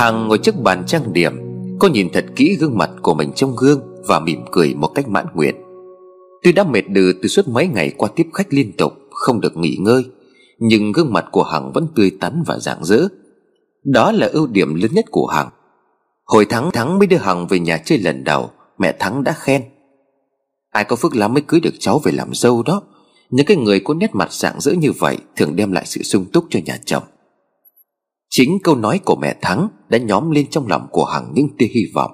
Hằng ngồi trước bàn trang điểm, Cô nhìn thật kỹ gương mặt của mình trong gương Và mỉm cười một cách mãn nguyện. Tuy đã mệt đừ từ suốt mấy ngày qua tiếp khách liên tục, Không được nghỉ ngơi, Nhưng gương mặt của Hằng vẫn tươi tắn và rạng rỡ. Đó là ưu điểm lớn nhất của Hằng. Hồi tháng Thắng mới đưa Hằng về nhà chơi lần đầu, Mẹ Thắng đã khen. Ai có phước lắm mới cưới được cháu về làm dâu đó. Những cái người có nét mặt rạng rỡ như vậy Thường đem lại sự sung túc cho nhà chồng. Chính câu nói của mẹ Thắng Đã nhóm lên trong lòng của Hằng những tia hy vọng.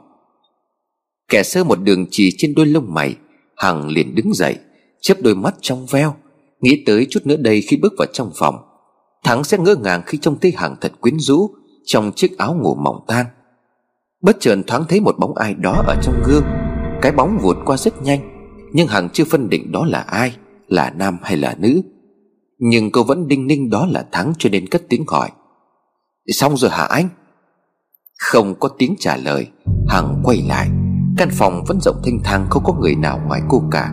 Kẻ sơ một đường chỉ trên đôi lông mày, Hằng liền đứng dậy, chớp đôi mắt trong veo, Nghĩ tới chút nữa đây khi bước vào trong phòng. Thắng sẽ ngỡ ngàng khi trông thấy Hằng thật quyến rũ Trong chiếc áo ngủ mỏng tan. Bất chợt thoáng thấy một bóng ai đó ở trong gương. Cái bóng vụt qua rất nhanh, Nhưng Hằng chưa phân định đó là ai, Là nam hay là nữ. Nhưng cô vẫn đinh ninh đó là Thắng cho nên cất tiếng hỏi Xong rồi hả anh? Không có tiếng trả lời, Hằng quay lại. Căn phòng vẫn rộng thanh thang, không có người nào ngoài cô cả.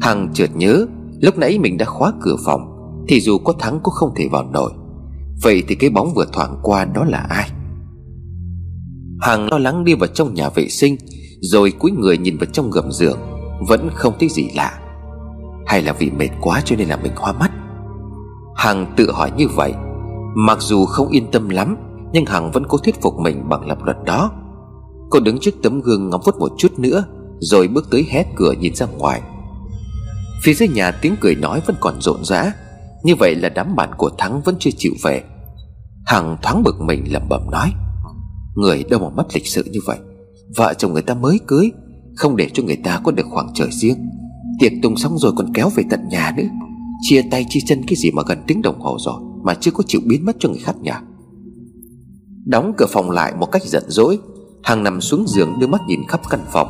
Hằng chợt nhớ, Lúc nãy mình đã khóa cửa phòng, Thì dù có thắng cũng không thể vào nổi. Vậy thì cái bóng vừa thoảng qua đó là ai? Hằng lo lắng đi vào trong nhà vệ sinh, Rồi cúi người nhìn vào trong gầm giường, Vẫn không thấy gì lạ. Hay là vì mệt quá cho nên là mình hoa mắt? Hằng tự hỏi như vậy Mặc dù không yên tâm lắm, Nhưng Hằng vẫn cố thuyết phục mình bằng lập luận đó. Cô đứng trước tấm gương ngắm phút một chút nữa, Rồi bước tới hé cửa nhìn ra ngoài. Phía dưới nhà tiếng cười nói vẫn còn rộn rã, Như vậy là đám bạn của Thắng vẫn chưa chịu về. Hằng thoáng bực mình lẩm bẩm nói, Người đâu mà mất lịch sự như vậy? Vợ chồng người ta mới cưới, Không để cho người ta có được khoảng trời riêng. Tiệc tùng xong rồi còn kéo về tận nhà nữa. Chia tay chia chân cái gì mà gần tiếng đồng hồ rồi. Mà chưa có chịu biến mất cho người khác nhà Đóng cửa phòng lại một cách giận dỗi Hằng nằm xuống giường đưa mắt nhìn khắp căn phòng.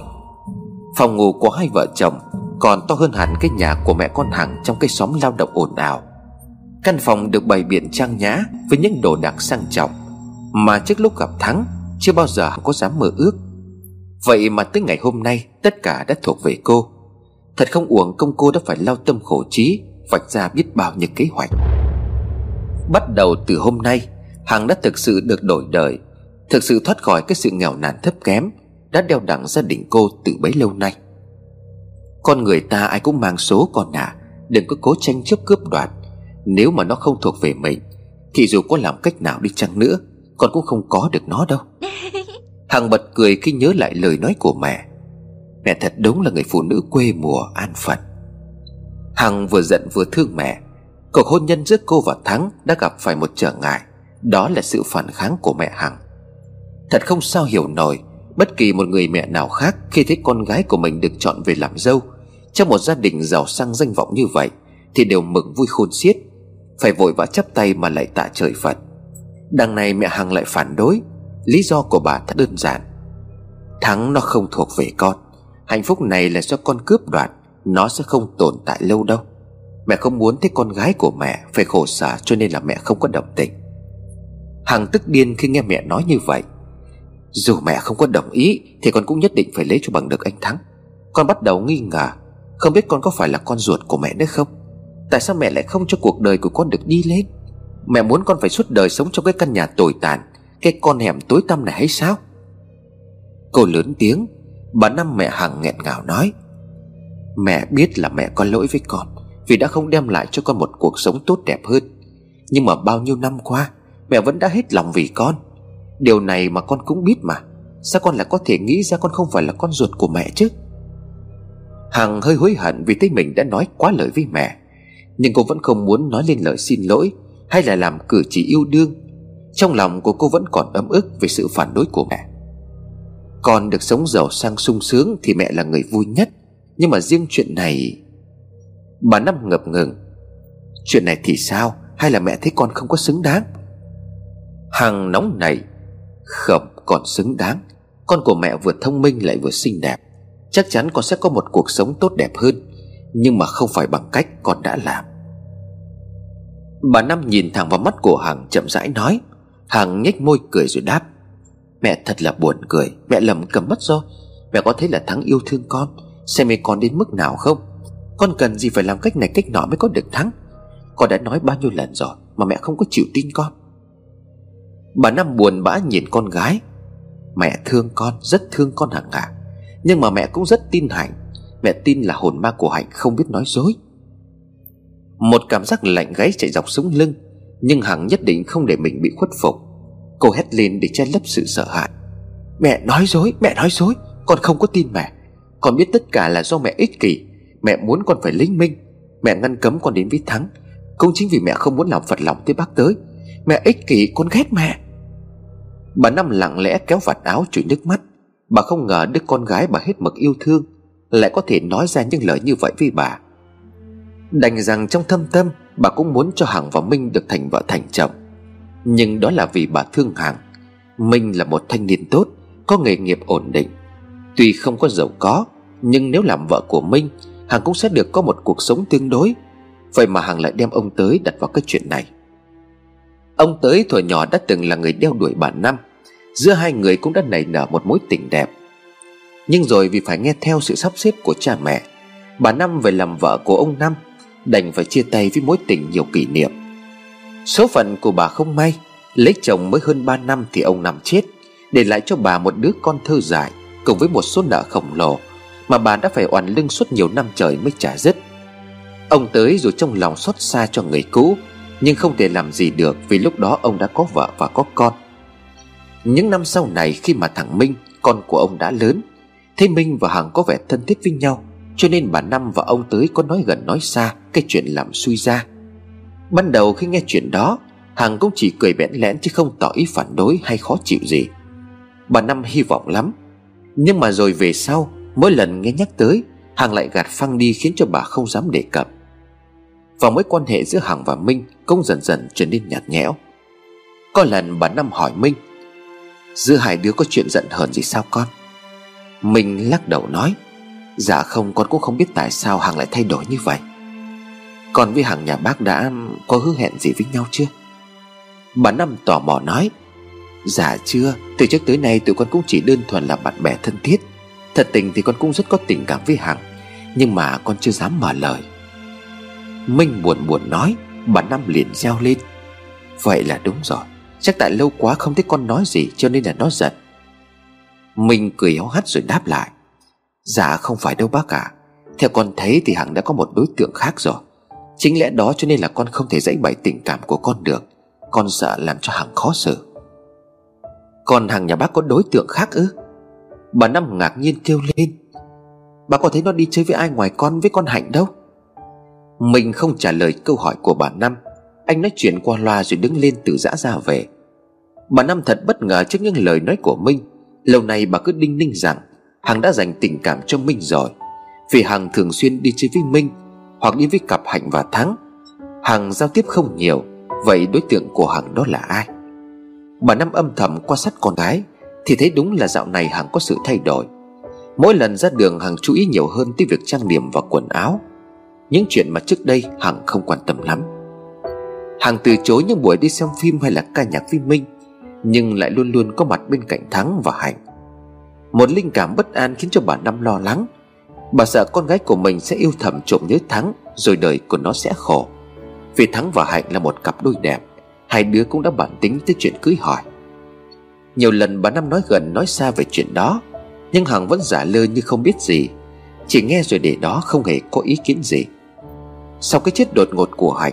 Phòng ngủ của hai vợ chồng Còn to hơn hẳn cái nhà của mẹ con Hằng Trong cái xóm lao động ồn ào. Căn phòng được bày biện trang nhã Với những đồ đạc sang trọng Mà trước lúc gặp Thắng Chưa bao giờ có dám mơ ước. Vậy mà tới ngày hôm nay, Tất cả đã thuộc về cô. Thật không uổng công cô đã phải lao tâm khổ trí, Vạch ra biết bao nhiêu kế hoạch. Bắt đầu từ hôm nay Hằng đã thực sự được đổi đời Thực sự thoát khỏi cái sự nghèo nàn thấp kém Đã đeo đẳng gia đình cô từ bấy lâu nay. Con người ta ai cũng mang số con à Đừng có cố tranh chấp cướp đoạt. Nếu mà nó không thuộc về mình Thì dù có làm cách nào đi chăng nữa Con cũng không có được nó đâu. Hằng bật cười khi nhớ lại lời nói của mẹ. Mẹ thật đúng là người phụ nữ quê mùa an phận. Hằng vừa giận vừa thương mẹ Cuộc hôn nhân giữa cô và Thắng Đã gặp phải một trở ngại, Đó là sự phản kháng của mẹ Hằng. Thật không sao hiểu nổi, Bất kỳ một người mẹ nào khác Khi thấy con gái của mình được chọn về làm dâu, Trong một gia đình giàu sang danh vọng như vậy Thì đều mừng vui khôn xiết, Phải vội vã chắp tay mà lại tạ trời Phật. Đằng này mẹ Hằng lại phản đối, Lý do của bà thật đơn giản. Thắng nó không thuộc về con, Hạnh phúc này là do con cướp đoạt, Nó sẽ không tồn tại lâu đâu. Mẹ không muốn thấy con gái của mẹ Phải khổ sở cho nên là mẹ không có đồng tình. Hằng tức điên khi nghe mẹ nói như vậy. Dù mẹ không có đồng ý Thì con cũng nhất định phải lấy cho bằng được anh Thắng. Con bắt đầu nghi ngờ, Không biết con có phải là con ruột của mẹ nữa không? Tại sao mẹ lại không cho cuộc đời của con được đi lên? Mẹ muốn con phải suốt đời sống trong cái căn nhà tồi tàn, Cái con hẻm tối tăm này hay sao? Cô lớn tiếng, Bà Năm mẹ Hằng nghẹn ngào nói, Mẹ biết là mẹ có lỗi với con. Vì đã không đem lại cho con một cuộc sống tốt đẹp hơn. Nhưng mà bao nhiêu năm qua, Mẹ vẫn đã hết lòng vì con. Điều này mà con cũng biết mà. Sao con lại có thể nghĩ ra con không phải là con ruột của mẹ chứ? Hằng hơi hối hận vì thấy mình đã nói quá lời với mẹ. Nhưng cô vẫn không muốn nói lên lời xin lỗi Hay là làm cử chỉ yêu đương. Trong lòng của cô vẫn còn ấm ức Về sự phản đối của mẹ. Con được sống giàu sang sung sướng Thì mẹ là người vui nhất. Nhưng mà riêng chuyện này Bà Năm ngập ngừng. Chuyện này thì sao? Hay là mẹ thấy con không có xứng đáng? Hằng nóng này không còn xứng đáng. Con của mẹ vừa thông minh lại vừa xinh đẹp. Chắc chắn con sẽ có một cuộc sống tốt đẹp hơn, Nhưng mà không phải bằng cách con đã làm. Bà Năm nhìn thẳng vào mắt của Hằng, chậm rãi nói. Hằng nhếch môi cười rồi đáp. Mẹ thật là buồn cười. Mẹ lầm cầm mất rồi. Mẹ có thấy là Thắng yêu thương con. Xem mẹ con đến mức nào không? Con cần gì phải làm cách này cách nọ mới có được Thắng? Con đã nói bao nhiêu lần rồi Mà mẹ không có chịu tin con. Bà Năm buồn bã nhìn con gái. Mẹ thương con, Rất thương con Hằng ạ. Nhưng mà mẹ cũng rất tin Hạnh. Mẹ tin là hồn ma của Hạnh không biết nói dối. Một cảm giác lạnh gáy chạy dọc sống lưng, Nhưng Hằng nhất định không để mình bị khuất phục. Cô hét lên để che lấp sự sợ hãi. Mẹ nói dối, Mẹ nói dối, Con không có tin mẹ. Con biết tất cả là do mẹ ích kỷ. Mẹ muốn con phải linh minh. Mẹ ngăn cấm con đến với Thắng. Cũng chính vì mẹ không muốn làm phật lòng tới bác tới. Mẹ ích kỷ, con ghét mẹ. Bà Năm lặng lẽ kéo vạt áo chùi nước mắt. Bà không ngờ đứa con gái bà hết mực yêu thương, Lại có thể nói ra những lời như vậy với bà. Đành rằng trong thâm tâm, Bà cũng muốn cho Hằng và Minh được thành vợ thành chồng. Nhưng đó là vì bà thương Hằng. Minh là một thanh niên tốt, Có nghề nghiệp ổn định. Tuy không có giàu có, Nhưng nếu làm vợ của Minh Hằng cũng sẽ được có một cuộc sống tương đối. Vậy mà Hằng lại đem ông tới đặt vào cái chuyện này. Ông tới thuở nhỏ đã từng là người đeo đuổi bà Năm. Giữa hai người cũng đã nảy nở một mối tình đẹp. Nhưng rồi vì phải nghe theo sự sắp xếp của cha mẹ, Bà Năm về làm vợ của ông Năm, Đành phải chia tay với mối tình nhiều kỷ niệm. Số phận của bà không may, Lấy chồng mới hơn 3 năm thì ông Năm chết, Để lại cho bà một đứa con thơ dại Cùng với một số nợ khổng lồ. Mà bà đã phải oằn lưng suốt nhiều năm trời mới trả dứt. Ông tới rồi trong lòng xót xa cho người cũ, Nhưng không thể làm gì được Vì lúc đó ông đã có vợ và có con. Những năm sau này khi mà thằng Minh, Con của ông đã lớn, Thế Minh và Hằng có vẻ thân thiết với nhau, Cho nên bà Năm và ông tới có nói gần nói xa Cái chuyện làm suy ra. Ban đầu khi nghe chuyện đó, Hằng cũng chỉ cười bẽn lẽn chứ không tỏ ý phản đối hay khó chịu gì. Bà Năm hy vọng lắm, Nhưng mà rồi về sau Mỗi lần nghe nhắc tới Hằng lại gạt phăng đi khiến cho bà không dám đề cập. Và mối quan hệ giữa Hằng và Minh Cũng dần dần trở nên nhạt nhẽo. Có lần bà Năm hỏi Minh Giữa hai đứa có chuyện giận hờn gì sao con? Minh lắc đầu nói Dạ không, con cũng không biết tại sao Hằng lại thay đổi như vậy. Con với Hằng nhà bác đã có hứa hẹn gì với nhau chưa? Bà Năm tò mò nói Dạ chưa, Từ trước tới nay tụi con cũng chỉ đơn thuần là bạn bè thân thiết. Thật tình thì con cũng rất có tình cảm với Hằng, Nhưng mà con chưa dám mở lời. Minh buồn buồn nói, Bà Năm liền reo lên. Vậy là đúng rồi, Chắc tại lâu quá không thấy con nói gì cho nên là nó giận. Minh cười héo hắt rồi đáp lại. Dạ không phải đâu bác ạ. À. Theo con thấy thì Hằng đã có một đối tượng khác rồi. Chính lẽ đó cho nên là con không thể dãy bày tình cảm của con được. Con sợ làm cho Hằng khó xử. Còn Hằng nhà bác có đối tượng khác ư? Bà Năm ngạc nhiên kêu lên. Bà có thấy nó đi chơi với ai ngoài con với con Hạnh đâu? Mình không trả lời câu hỏi của bà Năm. Anh nói chuyện qua loa rồi đứng lên từ giã ra về. Bà Năm thật bất ngờ trước những lời nói của Minh Lâu nay bà cứ đinh ninh rằng Hằng đã dành tình cảm cho Minh rồi. Vì Hằng thường xuyên đi chơi với Minh Hoặc đi với cặp Hạnh và Thắng. Hằng giao tiếp không nhiều. Vậy đối tượng của Hằng đó là ai? Bà Năm âm thầm quan sát con gái. Thì thấy đúng là dạo này Hằng có sự thay đổi. Mỗi lần ra đường Hằng chú ý nhiều hơn tới việc trang điểm và quần áo. Những chuyện mà trước đây Hằng không quan tâm lắm. Hằng từ chối những buổi đi xem phim hay là ca nhạc với Minh, Nhưng lại luôn luôn có mặt bên cạnh Thắng và Hạnh. Một linh cảm bất an khiến cho bà Năm lo lắng. Bà sợ con gái của mình sẽ yêu thầm trộm nhớ Thắng, Rồi đời của nó sẽ khổ. Vì Thắng và Hạnh là một cặp đôi đẹp, Hai đứa cũng đã bản tính tới chuyện cưới hỏi. Nhiều lần bà Năm nói gần nói xa về chuyện đó, Nhưng Hằng vẫn giả lơ như không biết gì. Chỉ nghe rồi để đó không hề có ý kiến gì. Sau cái chết đột ngột của Hạnh,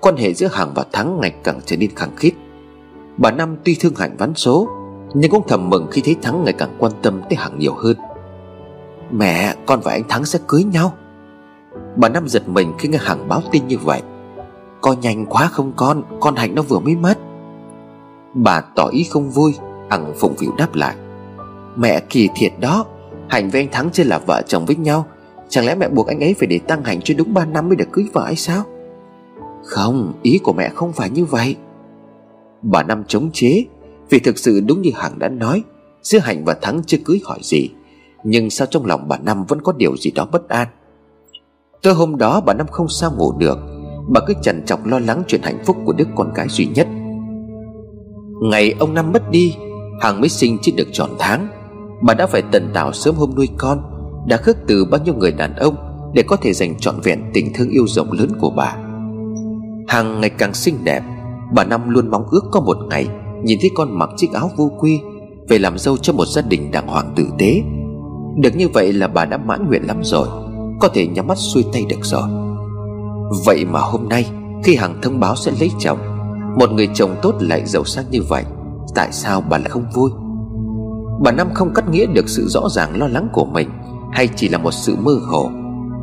Quan hệ giữa Hằng và Thắng ngày càng trở nên khăng khít. Bà Năm tuy thương Hạnh ván số, Nhưng cũng thầm mừng khi thấy Thắng ngày càng quan tâm tới Hằng nhiều hơn. Mẹ, con và anh Thắng sẽ cưới nhau. Bà Năm giật mình khi nghe Hằng báo tin như vậy. Con nhanh quá không con Con Hạnh nó vừa mới mất. Bà tỏ ý không vui Hằng phụng phịu đáp lại. Mẹ kỳ thiệt đó Hạnh với anh Thắng chưa là vợ chồng với nhau. Chẳng lẽ mẹ buộc anh ấy phải để tăng Hạnh cho đúng 3 năm mới được cưới vợ hay sao? Không, Ý của mẹ không phải như vậy. Bà Năm chống chế, Vì thực sự đúng như Hằng đã nói, Giữa Hạnh và Thắng chưa cưới hỏi gì. Nhưng sao trong lòng bà Năm vẫn có điều gì đó bất an? Tối hôm đó, bà Năm không sao ngủ được. Bà cứ chằn trọc lo lắng chuyện hạnh phúc của đứa con gái duy nhất. Ngày ông Năm mất đi Hằng mới sinh chỉ được tròn tháng. Bà đã phải tần tảo sớm hôm nuôi con, Đã khước từ bao nhiêu người đàn ông Để có thể dành trọn vẹn tình thương yêu rộng lớn của bà. Hằng ngày càng xinh đẹp, Bà Năm luôn mong ước có một ngày Nhìn thấy con mặc chiếc áo vô quy Về làm dâu cho một gia đình đàng hoàng tử tế. Được như vậy là bà đã mãn nguyện lắm rồi, Có thể nhắm mắt xuôi tay được rồi. Vậy mà hôm nay, Khi Hằng thông báo sẽ lấy chồng, Một người chồng tốt lại giàu sang như vậy Tại sao bà lại không vui? Bà Năm không cắt nghĩa được sự rõ ràng lo lắng của mình, Hay chỉ là một sự mơ hồ,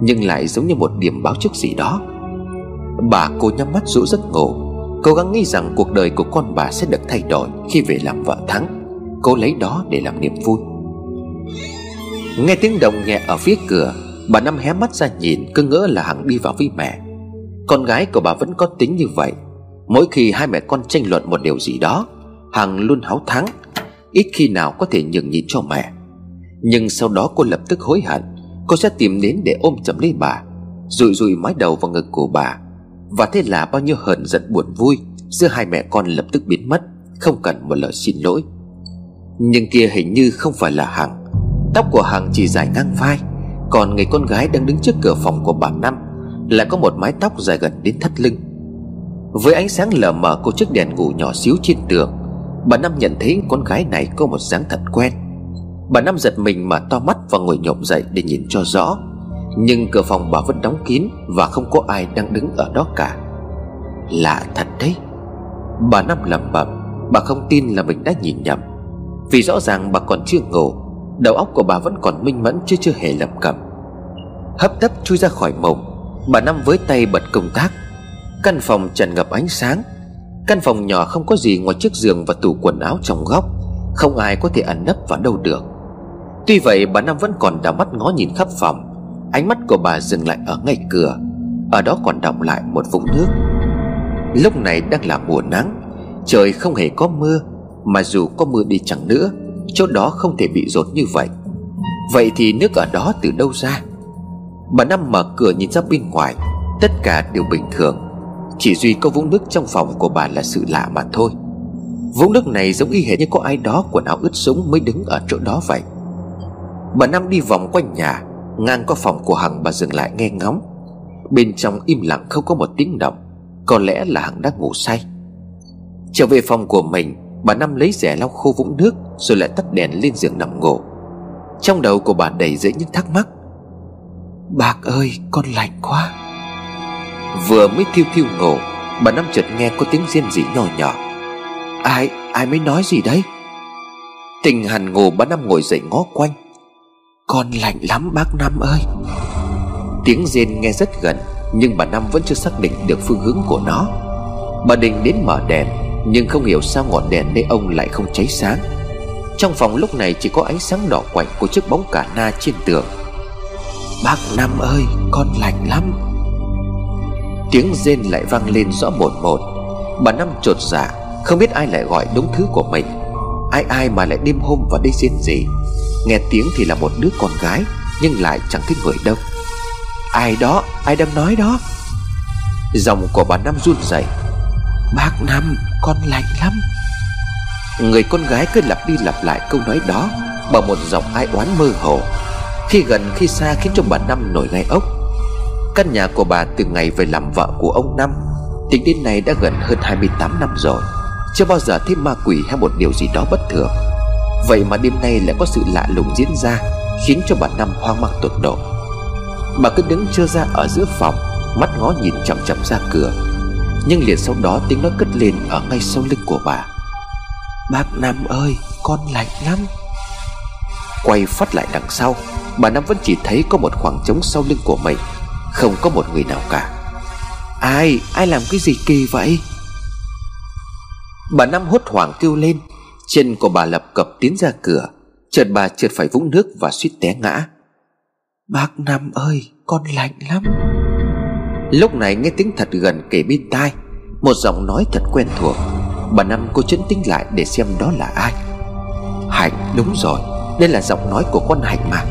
Nhưng lại giống như một điểm báo trước gì đó. Bà cô nhắm mắt rũ giấc ngủ, Cố gắng nghĩ rằng cuộc đời của con bà sẽ được thay đổi Khi về làm vợ thắng Cô lấy đó để làm niềm vui. Nghe tiếng động nhẹ ở phía cửa, Bà Năm hé mắt ra nhìn Cứ ngỡ là Hằng đi vào với mẹ. Con gái của bà vẫn có tính như vậy, Mỗi khi hai mẹ con tranh luận một điều gì đó Hằng luôn háo thắng, Ít khi nào có thể nhường nhịn cho mẹ. Nhưng sau đó cô lập tức hối hận, Cô sẽ tìm đến để ôm chầm lấy bà, Rụi rụi mái đầu vào ngực của bà. Và thế là bao nhiêu hờn giận buồn vui Giữa hai mẹ con lập tức biến mất, Không cần một lời xin lỗi. Nhưng kia hình như không phải là Hằng. Tóc của Hằng chỉ dài ngang vai, Còn người con gái đang đứng trước cửa phòng của bà Năm Lại có một mái tóc dài gần đến thắt lưng. Với ánh sáng lờ mờ của chiếc đèn ngủ nhỏ xíu trên tường Bà Năm nhận thấy con gái này có một dáng thật quen. Bà Năm giật mình mà to mắt và ngồi nhộm dậy để nhìn cho rõ. Nhưng cửa phòng bà vẫn đóng kín Và không có ai đang đứng ở đó cả. Lạ thật đấy. Bà Năm lẩm bẩm, Bà không tin là mình đã nhìn nhầm. Vì rõ ràng bà còn chưa ngủ, Đầu óc của bà vẫn còn minh mẫn chứ chưa hề lầm cầm Hấp tấp chui ra khỏi mộng, Bà Năm với tay bật công tác. Căn phòng tràn ngập ánh sáng Căn phòng nhỏ không có gì ngoài chiếc giường và tủ quần áo trong góc. Không ai có thể ẩn nấp vào đâu được. Tuy vậy, bà Năm vẫn còn đảo mắt ngó nhìn khắp phòng. Ánh mắt của bà dừng lại ở ngay cửa. Ở đó còn đọng lại một vũng nước. Lúc này đang là mùa nắng. Trời không hề có mưa, Mà dù có mưa đi chẳng nữa, Chỗ đó không thể bị rột như vậy. Vậy thì nước ở đó từ đâu ra? Bà Năm mở cửa nhìn ra bên ngoài. Tất cả đều bình thường chỉ duy có vũng nước trong phòng của bà là sự lạ mà thôi. Vũng nước này giống y hệt như có ai đó quần áo ướt sũng mới đứng ở chỗ đó vậy. Bà Năm đi vòng quanh nhà, Ngang qua phòng của Hằng bà dừng lại nghe ngóng. Bên trong im lặng không có một tiếng động, Có lẽ là Hằng đang ngủ say. Trở về phòng của mình, Bà Năm lấy rẻ lau khô vũng nước Rồi lại tắt đèn lên giường nằm ngủ. Trong đầu của bà đầy dẫy những thắc mắc. Bác ơi, con lạnh quá. Vừa mới thiêu thiêu ngủ Bà Năm chợt nghe có tiếng riêng rỉ nhỏ nhỏ. Ai, ai mới nói gì đấy? Tình hằn ngủ bà Năm ngồi dậy ngó quanh. Con lạnh lắm bác Năm ơi. Tiếng rên nghe rất gần Nhưng bà Năm vẫn chưa xác định được phương hướng của nó. Bà định đến mở đèn Nhưng không hiểu sao ngọn đèn nơi ông lại không cháy sáng. Trong phòng lúc này chỉ có ánh sáng đỏ quạnh Của chiếc bóng cả na trên tường. Bác Năm ơi con lạnh lắm. Tiếng rên lại vang lên rõ một một. Bà Năm trột dạ Không biết ai lại gọi đúng thứ của mình. Ai ai mà lại đêm hôm vào đây rên gì Nghe tiếng thì là một đứa con gái, Nhưng lại chẳng thấy người đâu. Ai đó, ai đang nói đó? Giọng của bà Năm run rẩy. Bác Năm, con lạnh lắm. Người con gái cứ lặp đi lặp lại câu nói đó, Bằng một giọng ai oán mơ hồ. Khi gần, khi xa khiến cho bà Năm nổi gai ốc. Căn nhà của bà từ ngày về làm vợ của ông Năm Tính đến nay đã gần hơn 28 năm rồi. Chưa bao giờ thấy ma quỷ hay một điều gì đó bất thường. Vậy mà đêm nay lại có sự lạ lùng diễn ra Khiến cho bà Năm hoang mang tột độ. Bà cứ đứng trơ ra ở giữa phòng Mắt ngó nhìn chậm chậm ra cửa. Nhưng liền sau đó tiếng nói cất lên ở ngay sau lưng của bà. Bác Năm ơi con lạnh lắm. Quay phát lại đằng sau Bà Năm vẫn chỉ thấy có một khoảng trống sau lưng của mình không có một người nào cả. Ai, ai làm cái gì kỳ vậy? Bà Năm hốt hoảng kêu lên. Chân của bà lập cập tiến ra cửa. Chợt bà trượt phải vũng nước và suýt té ngã. Bác Năm ơi con lạnh lắm. Lúc này nghe tiếng thật gần kể bên tai. Một giọng nói thật quen thuộc. Bà Năm cô chấn tính lại để xem đó là ai. Hạnh đúng rồi. Đây là giọng nói của con Hạnh mà.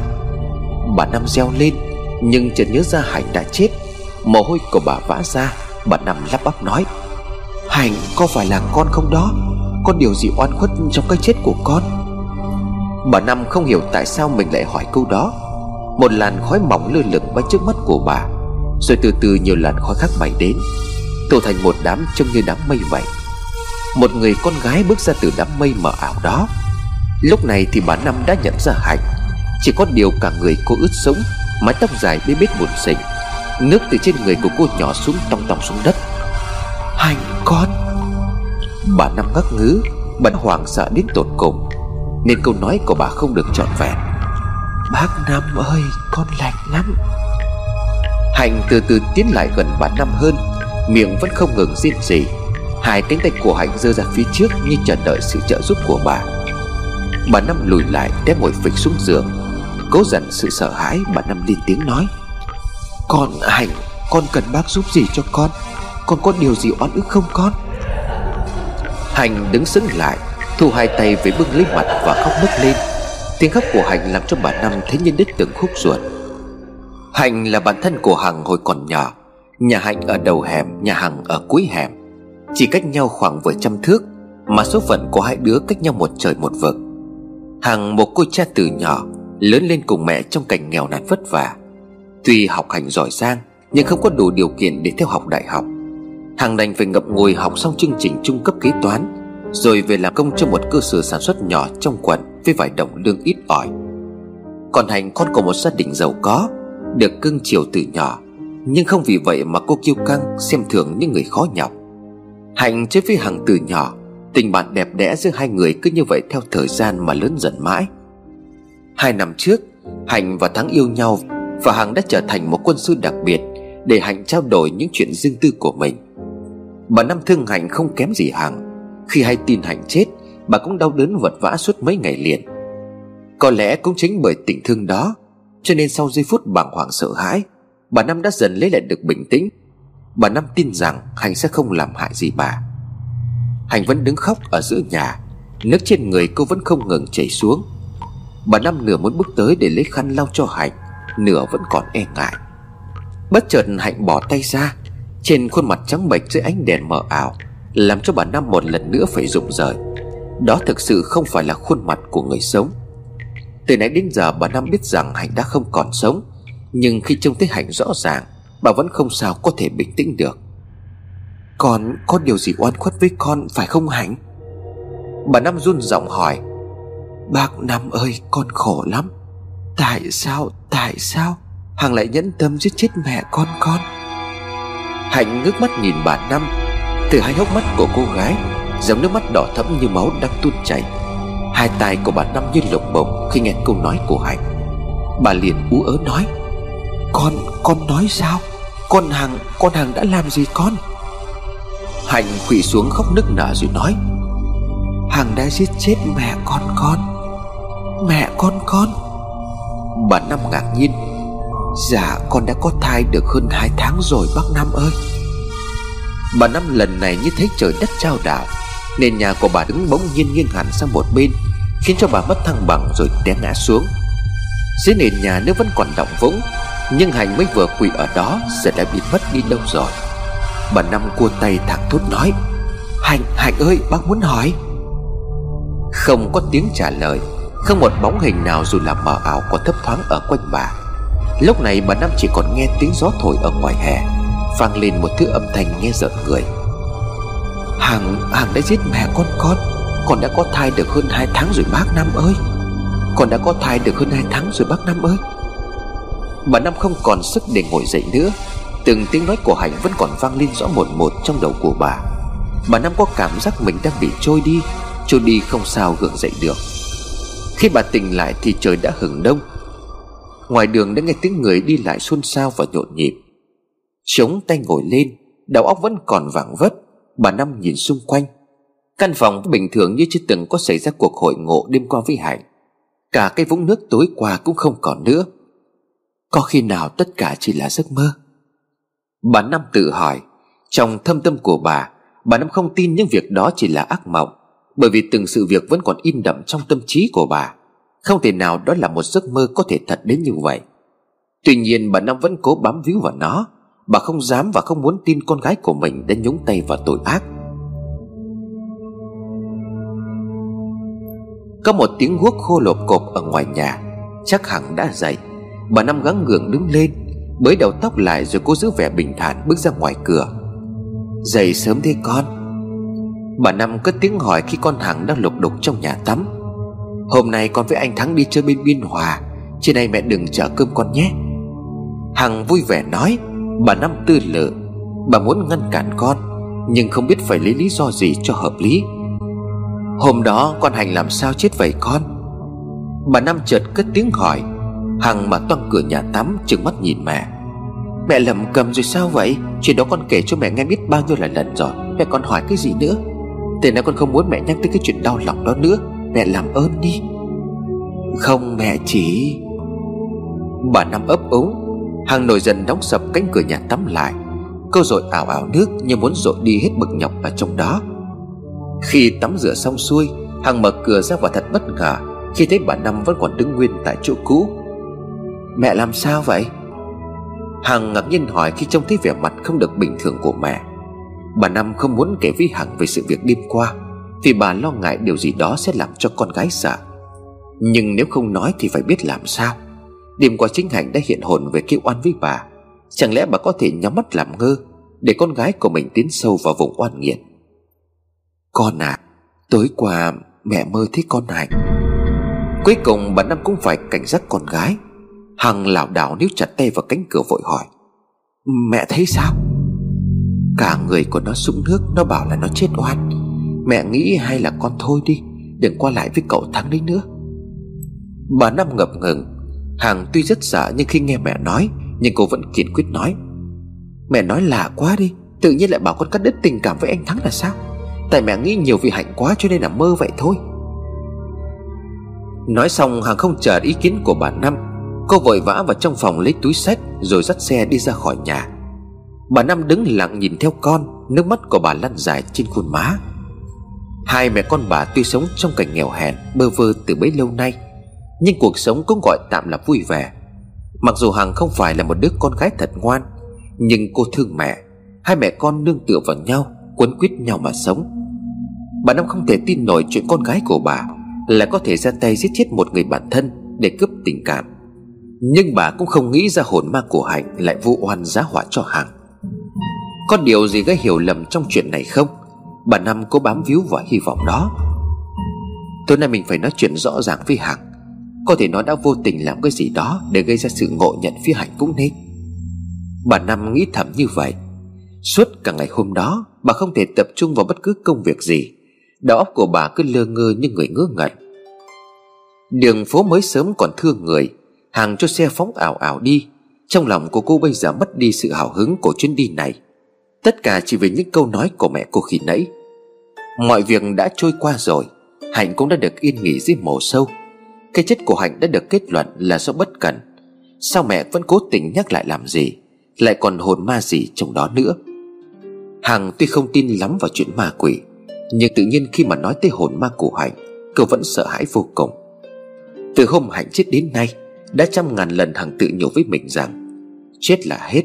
Bà Năm reo lên nhưng chợt nhớ ra Hạnh đã chết. Mồ hôi của bà vã ra, Bà nằm lắp bắp nói. Hạnh, có phải là con không đó? Có điều gì oan khuất trong cái chết của con? Bà Năm không hiểu tại sao mình lại hỏi câu đó. Một làn khói mỏng lơ lửng bay trước mắt của bà, Rồi từ từ nhiều làn khói khác bay đến Tổ thành một đám trông như đám mây vậy. Một người con gái bước ra từ đám mây mờ ảo đó. Lúc này thì bà Năm đã nhận ra Hạnh. Chỉ có điều cả người cô ướt sũng Mái tóc dài bê bết buồn xình Nước từ trên người của cô nhỏ xuống tong tong xuống đất. Hạnh con! Bà Năm ngắc ngứ Bà hoảng sợ đến tột cùng Nên câu nói của bà không được trọn vẹn. Bác Năm ơi con lạnh lắm. Hạnh từ từ tiến lại gần bà Năm hơn Miệng vẫn không ngừng rên rỉ. Hai cánh tay của Hạnh giơ ra phía trước Như chờ đợi sự trợ giúp của bà. Bà Năm lùi lại té ngồi phịch xuống giường Cố dằn sự sợ hãi Bà Năm lên tiếng nói. Con Hạnh Con cần bác giúp gì cho con? Con có điều gì oan ức không con? Hạnh đứng sững lại, Thu hai tay về bưng lấy mặt và khóc nức lên. Tiếng khóc của Hạnh làm cho bà Năm thấy như đứt từng khúc ruột. Hạnh là bạn thân của Hằng hồi còn nhỏ. Nhà Hạnh ở đầu hẻm, Nhà Hằng ở cuối hẻm. Chỉ cách nhau khoảng vài trăm thước, Mà số phận của hai đứa cách nhau một trời một vực. Hằng một cô cha từ nhỏ Lớn lên cùng mẹ trong cảnh nghèo nàn vất vả. Tuy học hành giỏi giang, Nhưng không có đủ điều kiện để theo học đại học. Hằng đành phải ngậm ngùi học xong chương trình trung cấp kế toán, Rồi về làm công cho một cơ sở sản xuất nhỏ trong quận Với vài đồng lương ít ỏi. Còn Hạnh, con của một gia đình giàu có, Được cưng chiều từ nhỏ, Nhưng không vì vậy mà cô kiêu căng, Xem thường những người khó nhọc. Hạnh chơi với Hằng từ nhỏ, Tình bạn đẹp đẽ giữa hai người cứ như vậy theo thời gian mà lớn dần mãi. Hai năm trước, Hạnh và Thắng yêu nhau Và Hằng đã trở thành một quân sư đặc biệt Để Hạnh trao đổi những chuyện riêng tư của mình. Bà Năm thương Hạnh không kém gì Hằng. Khi hay tin Hạnh chết, Bà cũng đau đớn vật vã suốt mấy ngày liền. Có lẽ cũng chính bởi tình thương đó, Cho nên sau giây phút bàng hoàng sợ hãi, Bà Năm đã dần lấy lại được bình tĩnh. Bà Năm tin rằng Hạnh sẽ không làm hại gì bà. Hạnh vẫn đứng khóc ở giữa nhà, Nước trên người cô vẫn không ngừng chảy xuống. Bà Năm nửa muốn bước tới để lấy khăn lau cho Hạnh, Nửa vẫn còn e ngại. Bất chợt Hạnh bỏ tay ra, Trên khuôn mặt trắng bệch dưới ánh đèn mờ ảo, Làm cho bà Năm một lần nữa phải rụng rời. Đó thực sự không phải là khuôn mặt của người sống. Từ nãy đến giờ bà Năm biết rằng Hạnh đã không còn sống, Nhưng khi trông thấy Hạnh rõ ràng, Bà vẫn không sao có thể bình tĩnh được. Con có điều gì oan khuất với con phải không Hạnh? Bà Năm run giọng hỏi. Bác Năm ơi con khổ lắm. Tại sao tại sao Hằng lại nhẫn tâm giết chết mẹ con con? Hạnh ngước mắt nhìn bà Năm. Từ hai hốc mắt của cô gái giống nước mắt đỏ thẫm như máu đang tuôn chảy. Hai tay của bà Năm như lồng bồng Khi nghe câu nói của Hạnh. Bà liền ú ớ nói Con, con nói sao? Con Hằng, con Hằng đã làm gì con? Hạnh quỳ xuống khóc nức nở rồi nói Hằng đã giết chết mẹ con con. Mẹ con con. Bà Năm ngạc nhiên. Dạ con đã có thai được hơn 2 tháng rồi bác Năm ơi. Bà Năm lần này như thấy trời đất trao đảo Nên nhà của bà đứng bỗng nhiên nghiêng hẳn sang một bên Khiến cho bà mất thăng bằng rồi té ngã xuống. Dưới nền nhà nước vẫn còn động vũng Nhưng Hành mới vừa quỳ ở đó Giờ đã bị mất đi đâu rồi. Bà Năm cua tay thẳng thốt nói Hành, Hành ơi bác muốn hỏi. Không có tiếng trả lời không một bóng hình nào dù là mờ ảo còn thấp thoáng ở quanh bà. Lúc này bà Năm chỉ còn nghe tiếng gió thổi ở ngoài hè vang lên một thứ âm thanh nghe giận người. Hằng, Hằng đã giết mẹ con con Con đã có thai được hơn 2 tháng rồi bác Năm ơi. Con đã có thai được hơn 2 tháng rồi bác Năm ơi. Bà Năm không còn sức để ngồi dậy nữa Từng tiếng nói của Hạnh vẫn còn vang lên rõ một một trong đầu của bà. Bà Năm có cảm giác mình đang bị trôi đi Trôi đi không sao gượng dậy được khi bà tỉnh lại thì trời đã hừng đông. Ngoài đường đã nghe tiếng người đi lại xôn xao và nhộn nhịp. Chống tay ngồi lên, Đầu óc vẫn còn vàng vất, Bà Năm nhìn xung quanh. Căn phòng bình thường như chưa từng có xảy ra cuộc hội ngộ đêm qua với Hạnh Cả cái vũng nước tối qua cũng không còn nữa. Có khi nào tất cả chỉ là giấc mơ? Bà Năm tự hỏi. Trong thâm tâm của bà Bà Năm không tin những việc đó chỉ là ác mộng bởi vì từng sự việc vẫn còn in đậm trong tâm trí của bà. Không thể nào đó là một giấc mơ có thể thật đến như vậy. Tuy nhiên bà Năm vẫn cố bám víu vào nó. Bà không dám và không muốn tin con gái của mình đã nhúng tay vào tội ác. Có một tiếng guốc khô lộp cộp ở ngoài nhà. Chắc hẳn đã dậy. Bà Năm gắng gượng đứng lên, Bới đầu tóc lại rồi cố giữ vẻ bình thản bước ra ngoài cửa. Dậy sớm thế con. Bà Năm cất tiếng hỏi khi con Hằng đang lục đục trong nhà tắm. Hôm nay con với anh Thắng đi chơi bên Biên Hòa. Trên đây mẹ đừng chở cơm con nhé. Hằng vui vẻ nói, Bà Năm tư lự, Bà muốn ngăn cản con, Nhưng không biết phải lấy lý do gì cho hợp lý. Hôm đó con Hành làm sao chết vậy con? Bà Năm chợt cất tiếng hỏi. Hằng mà toang cửa nhà tắm, Trừng mắt nhìn mẹ. Mẹ lầm cầm rồi sao vậy? Chuyện đó con kể cho mẹ nghe biết bao nhiêu là lần rồi. Mẹ còn hỏi cái gì nữa? Từ nay con không muốn mẹ nhắc tới cái chuyện đau lòng đó nữa. Mẹ làm ơn đi. Không mẹ chỉ. Bà Năm ấp úng. Hằng nổi dần đóng sập cánh cửa nhà tắm lại. Cô rồi ảo ảo nước Như muốn dội đi hết bực nhọc ở trong đó. Khi tắm rửa xong xuôi, Hằng mở cửa ra và thật bất ngờ Khi thấy bà Năm vẫn còn đứng nguyên tại chỗ cũ. Mẹ làm sao vậy? Hằng ngạc nhiên hỏi khi trông thấy vẻ mặt không được bình thường của mẹ. Bà Năm không muốn kể với Hằng về sự việc đêm qua Vì bà lo ngại điều gì đó sẽ làm cho con gái sợ. Nhưng nếu không nói thì phải biết làm sao. Đêm qua chính Hạnh đã hiện hồn về kêu oan với bà. Chẳng lẽ bà có thể nhắm mắt làm ngơ Để con gái của mình tiến sâu vào vùng oan nghiệt? Con à Tối qua mẹ mơ thấy con Hạnh. Cuối cùng bà Năm cũng phải cảnh giác con gái. Hằng lảo đảo níu chặt tay vào cánh cửa vội hỏi, Mẹ thấy sao? Cả người của nó sũng nước, Nó bảo là nó chết oan. Mẹ nghĩ hay là con thôi đi, Đừng qua lại với cậu Thắng đấy nữa. Bà Năm ngập ngừng. Hằng tuy rất sợ nhưng khi nghe mẹ nói, Nhưng cô vẫn kiên quyết nói. Mẹ nói lạ quá đi, Tự nhiên lại bảo con cắt đứt tình cảm với anh Thắng là sao? Tại mẹ nghĩ nhiều vì hạnh quá cho nên là mơ vậy thôi. Nói xong, Hằng không chờ ý kiến của bà Năm. Cô vội vã vào trong phòng lấy túi sách Rồi dắt xe đi ra khỏi nhà. Bà Năm đứng lặng nhìn theo con, Nước mắt của bà lăn dài trên khuôn má. Hai mẹ con bà tuy sống trong cảnh nghèo hèn, Bơ vơ từ bấy lâu nay, Nhưng cuộc sống cũng gọi tạm là vui vẻ. Mặc dù Hằng không phải là một đứa con gái thật ngoan, Nhưng cô thương mẹ, Hai mẹ con nương tựa vào nhau, Quấn quýt nhau mà sống. Bà Năm không thể tin nổi chuyện con gái của bà Là có thể ra tay giết chết một người bản thân Để cướp tình cảm. Nhưng bà cũng không nghĩ ra hồn ma của Hạnh Lại vu oan giá hỏa cho Hằng. Có điều gì gây hiểu lầm trong chuyện này không? Bà Năm cố bám víu vào hy vọng đó. Tối nay mình phải nói chuyện rõ ràng với Hằng. Có thể nó đã vô tình làm cái gì đó Để gây ra sự ngộ nhận phía Hạnh cũng nên. Bà Năm nghĩ thầm như vậy. Suốt cả ngày hôm đó, Bà không thể tập trung vào bất cứ công việc gì. Đầu óc của bà cứ lơ ngơ như người ngơ ngẩn. Đường phố mới sớm còn thương người. Hàng cho xe phóng ảo ảo đi. Trong lòng của cô bây giờ mất đi sự hào hứng của chuyến đi này. Tất cả chỉ vì những câu nói của mẹ cô khi nãy. Mọi việc đã trôi qua rồi, Hạnh cũng đã được yên nghỉ dưới mồ sâu. Cái chết của Hạnh đã được kết luận là do bất cẩn. Sao mẹ vẫn cố tình nhắc lại làm gì, Lại còn hồn ma gì trong đó nữa? Hằng tuy không tin lắm vào chuyện ma quỷ, Nhưng tự nhiên khi mà nói tới hồn ma của Hạnh Cô vẫn sợ hãi vô cùng. Từ hôm Hạnh chết đến nay, Đã trăm ngàn lần Hằng tự nhủ với mình rằng, Chết là hết.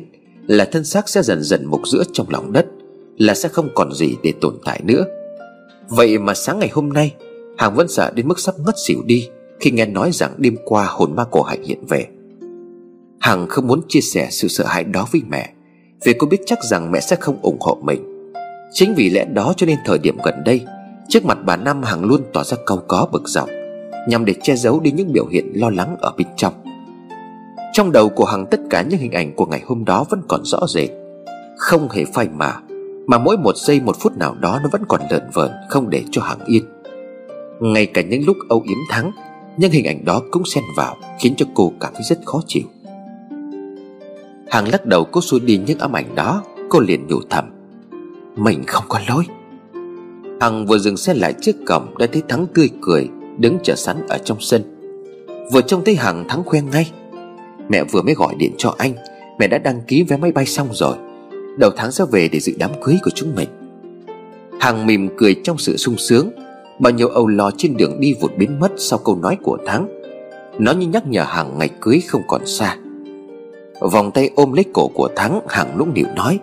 Là thân xác sẽ dần dần mục giữa trong lòng đất, Là sẽ không còn gì để tồn tại nữa. Vậy mà sáng ngày hôm nay Hằng vẫn sợ dạ đến mức sắp ngất xỉu đi Khi nghe nói rằng đêm qua hồn ma cổ Hạnh hiện về. Hằng không muốn chia sẻ sự sợ hãi đó với mẹ, Vì cô biết chắc rằng mẹ sẽ không ủng hộ mình. Chính vì lẽ đó cho nên thời điểm gần đây, Trước mặt bà Năm Hằng luôn tỏ ra cau có bực dọc, Nhằm để che giấu đi những biểu hiện lo lắng ở bên trong. Trong đầu của Hằng tất cả những hình ảnh của ngày hôm đó vẫn còn rõ rệt. Không hề phai mà Mà mỗi một giây một phút nào đó nó vẫn còn lợn vợn Không để cho Hằng yên. Ngay cả những lúc âu yếm thắng Nhưng hình ảnh đó cũng xen vào, Khiến cho cô cảm thấy rất khó chịu. Hằng lắc đầu cô xua đi những ám ảnh đó, Cô liền nhủ thầm, Mình không có lỗi. Hằng vừa dừng xe lại trước cổng, Đã thấy Thắng tươi cười, Đứng chờ sẵn ở trong sân. Vừa trông thấy Hằng Thắng khoe ngay Mẹ vừa mới gọi điện cho anh. Mẹ đã đăng ký vé máy bay xong rồi. Đầu tháng sẽ về để dự đám cưới của chúng mình. Hằng mỉm cười trong sự sung sướng. Bao nhiêu âu lo trên đường đi vụt biến mất Sau câu nói của Thắng. Nó như nhắc nhở Hằng ngày cưới không còn xa. Vòng tay ôm lấy cổ của Thắng, Hằng lúc nịu nói,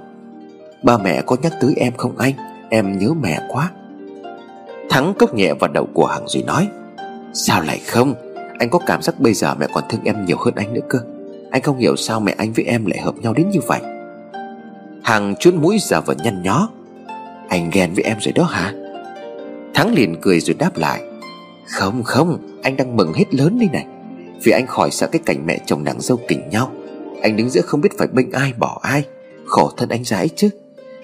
Ba mẹ có nhắc tới em không anh? Em nhớ mẹ quá. Thắng cốc nhẹ vào đầu của Hằng rồi nói, Sao lại không? Anh có cảm giác bây giờ mẹ còn thương em nhiều hơn anh nữa cơ. Anh không hiểu sao mẹ anh với em lại hợp nhau đến như vậy. Hằng chuốt mũi giả vờ nhăn nhó. Anh ghen với em rồi đó hả? Thắng liền cười rồi đáp lại. Không không, Anh đang mừng hết lớn đây này. Vì anh khỏi sợ cái cảnh mẹ chồng nàng dâu kỉnh nhau. Anh đứng giữa không biết phải bênh ai, bỏ ai. Khổ thân anh dãi chứ.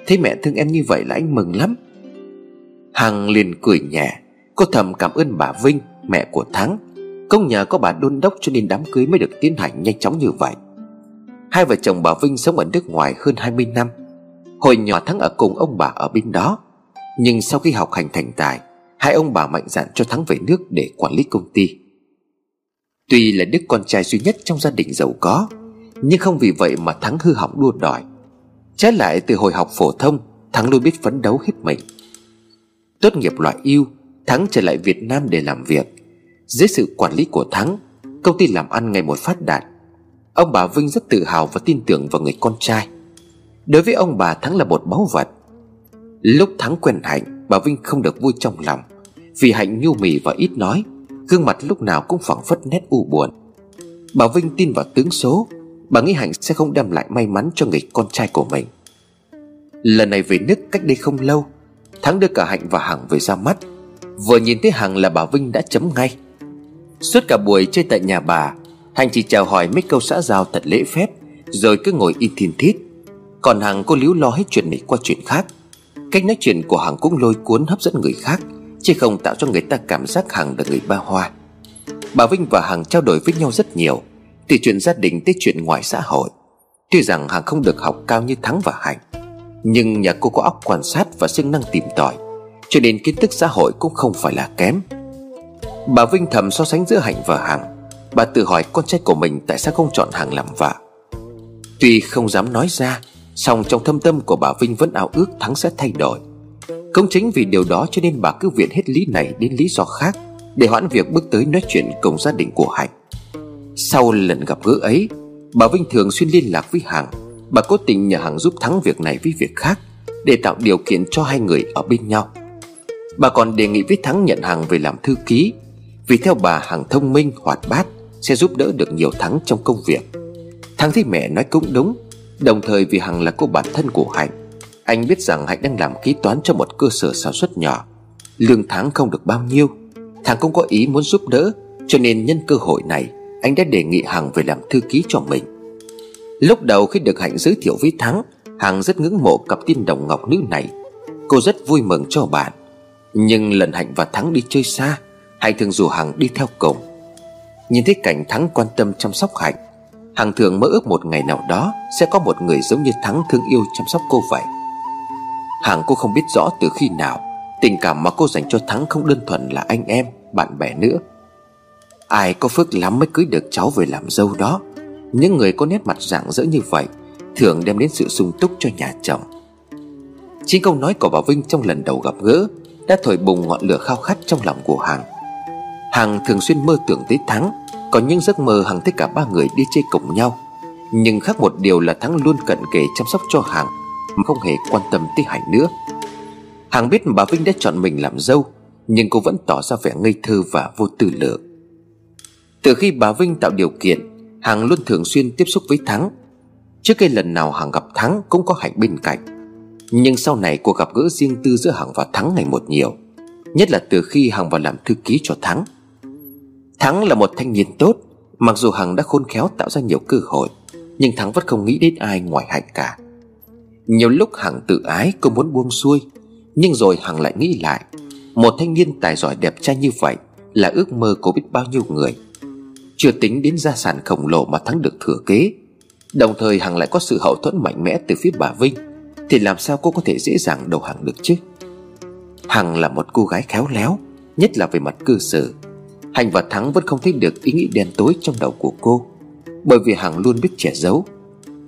Thấy mẹ thương em như vậy là anh mừng lắm. Hằng liền cười nhẹ. Cô thầm cảm ơn bà Vinh, Mẹ của Thắng Công nhờ có bà đôn đốc cho nên đám cưới mới được tiến hành nhanh chóng như vậy. Hai vợ chồng bà Vinh sống ở nước ngoài hơn 20 năm. Hồi nhỏ Thắng ở cùng ông bà ở bên đó. Nhưng sau khi học hành thành tài, Hai ông bà mạnh dạn cho Thắng về nước để quản lý công ty. Tuy là đứa con trai duy nhất trong gia đình giàu có, Nhưng không vì vậy mà Thắng hư hỏng đua đòi. Trái lại, từ hồi học phổ thông, Thắng luôn biết phấn đấu hết mình. Tốt nghiệp loại yêu Thắng trở lại Việt Nam để làm việc. Dưới sự quản lý của Thắng, Công ty làm ăn ngày một phát đạt. Ông bà Vinh rất tự hào và tin tưởng vào người con trai. Đối với ông bà, Thắng là một báu vật. Lúc Thắng quen Hạnh, Bà Vinh không được vui trong lòng. Vì Hạnh nhu mì và ít nói, Gương mặt lúc nào cũng phẳng phất nét u buồn. Bà Vinh tin vào tướng số. Bà nghĩ Hạnh sẽ không đem lại may mắn cho người con trai của mình. Lần này về nước cách đây không lâu, Thắng đưa cả Hạnh và Hằng về ra mắt. Vừa nhìn thấy Hằng là bà Vinh đã chấm ngay. Suốt cả buổi chơi tại nhà bà, Hằng chỉ chào hỏi mấy câu xã giao thật lễ phép, Rồi cứ ngồi in thiên thít. Còn Hằng cô líu lo hết chuyện này qua chuyện khác. Cách nói chuyện của Hằng cũng lôi cuốn hấp dẫn người khác, Chứ không tạo cho người ta cảm giác Hằng là người ba hoa. Bà Vinh và Hằng trao đổi với nhau rất nhiều, Từ chuyện gia đình tới chuyện ngoài xã hội. Tuy rằng Hằng không được học cao như Thắng và Hạnh, Nhưng nhà cô có óc quan sát và siêng năng tìm tòi, Cho nên kiến thức xã hội cũng không phải là kém. Bà Vinh thầm so sánh giữa Hạnh và Hằng. Bà tự hỏi con trai của mình tại sao không chọn Hằng làm vợ. Tuy không dám nói ra, song trong thâm tâm của bà Vinh vẫn ao ước Thắng sẽ thay đổi. Cũng chính vì điều đó cho nên bà cứ viện hết lý này đến lý do khác Để hoãn việc bước tới nói chuyện cùng gia đình của Hạnh. Sau lần gặp gỡ ấy, Bà Vinh thường xuyên liên lạc với Hằng. Bà cố tình nhờ Hằng giúp Thắng việc này với việc khác Để tạo điều kiện cho hai người ở bên nhau. Bà còn đề nghị với Thắng nhận Hằng về làm thư ký vì theo bà Hằng thông minh, hoạt bát Sẽ giúp đỡ được nhiều Thắng trong công việc. Thắng thấy mẹ nói cũng đúng Đồng thời vì Hằng là cô bạn thân của Hạnh Anh biết rằng Hạnh đang làm kế toán cho một cơ sở sản xuất nhỏ. Lương tháng không được bao nhiêu Thằng cũng có ý muốn giúp đỡ Cho nên nhân cơ hội này Anh đã đề nghị Hằng về làm thư ký cho mình. Lúc đầu khi được Hạnh giới thiệu với Thắng Hằng rất ngưỡng mộ cặp tin đồng ngọc nữ này. Cô rất vui mừng cho bạn. Nhưng lần Hạnh và Thắng đi chơi xa Hạnh thường rủ Hằng đi theo cùng Nhìn thấy cảnh Thắng quan tâm chăm sóc Hạnh Hằng thường mơ ước một ngày nào đó Sẽ có một người giống như Thắng thương yêu chăm sóc cô vậy. Hằng cô không biết rõ từ khi nào Tình cảm mà cô dành cho Thắng không đơn thuần là anh em, bạn bè nữa. Ai có phước lắm mới cưới được cháu về làm dâu đó. Những người có nét mặt rạng rỡ như vậy Thường đem đến sự sung túc cho nhà chồng. Chính câu nói của bà Vinh trong lần đầu gặp gỡ Đã thổi bùng ngọn lửa khao khát trong lòng của Hằng. Hằng thường xuyên mơ tưởng tới Thắng. Có những giấc mơ Hằng thấy cả ba người đi chơi cùng nhau. Nhưng khác một điều là Thắng luôn cận kề chăm sóc cho Hằng, Mà không hề quan tâm tới Hạnh nữa. Hằng biết bà Vinh đã chọn mình làm dâu, Nhưng cô vẫn tỏ ra vẻ ngây thơ và vô tư lượng Từ khi bà Vinh tạo điều kiện, Hằng luôn thường xuyên tiếp xúc với Thắng. Trước cái lần nào Hằng gặp Thắng cũng có Hạnh bên cạnh. Nhưng sau này cuộc gặp gỡ riêng tư giữa Hằng và Thắng ngày một nhiều, Nhất là từ khi Hằng vào làm thư ký cho Thắng. Thắng là một thanh niên tốt. Mặc dù Hằng đã khôn khéo tạo ra nhiều cơ hội, Nhưng Thắng vẫn không nghĩ đến ai ngoài Hạnh cả. Nhiều lúc Hằng tự ái, cô muốn buông xuôi, Nhưng rồi Hằng lại nghĩ lại, Một thanh niên tài giỏi đẹp trai như vậy Là ước mơ của biết bao nhiêu người. Chưa tính đến gia sản khổng lồ mà Thắng được thừa kế, Đồng thời Hằng lại có sự hậu thuẫn mạnh mẽ từ phía bà Vinh, Thì làm sao cô có thể dễ dàng đầu hàng được chứ? Hằng là một cô gái khéo léo, Nhất là về mặt cư xử Hạnh và Thắng vẫn không thấy được ý nghĩ đen tối trong đầu của cô. Bởi vì Hằng luôn biết che giấu.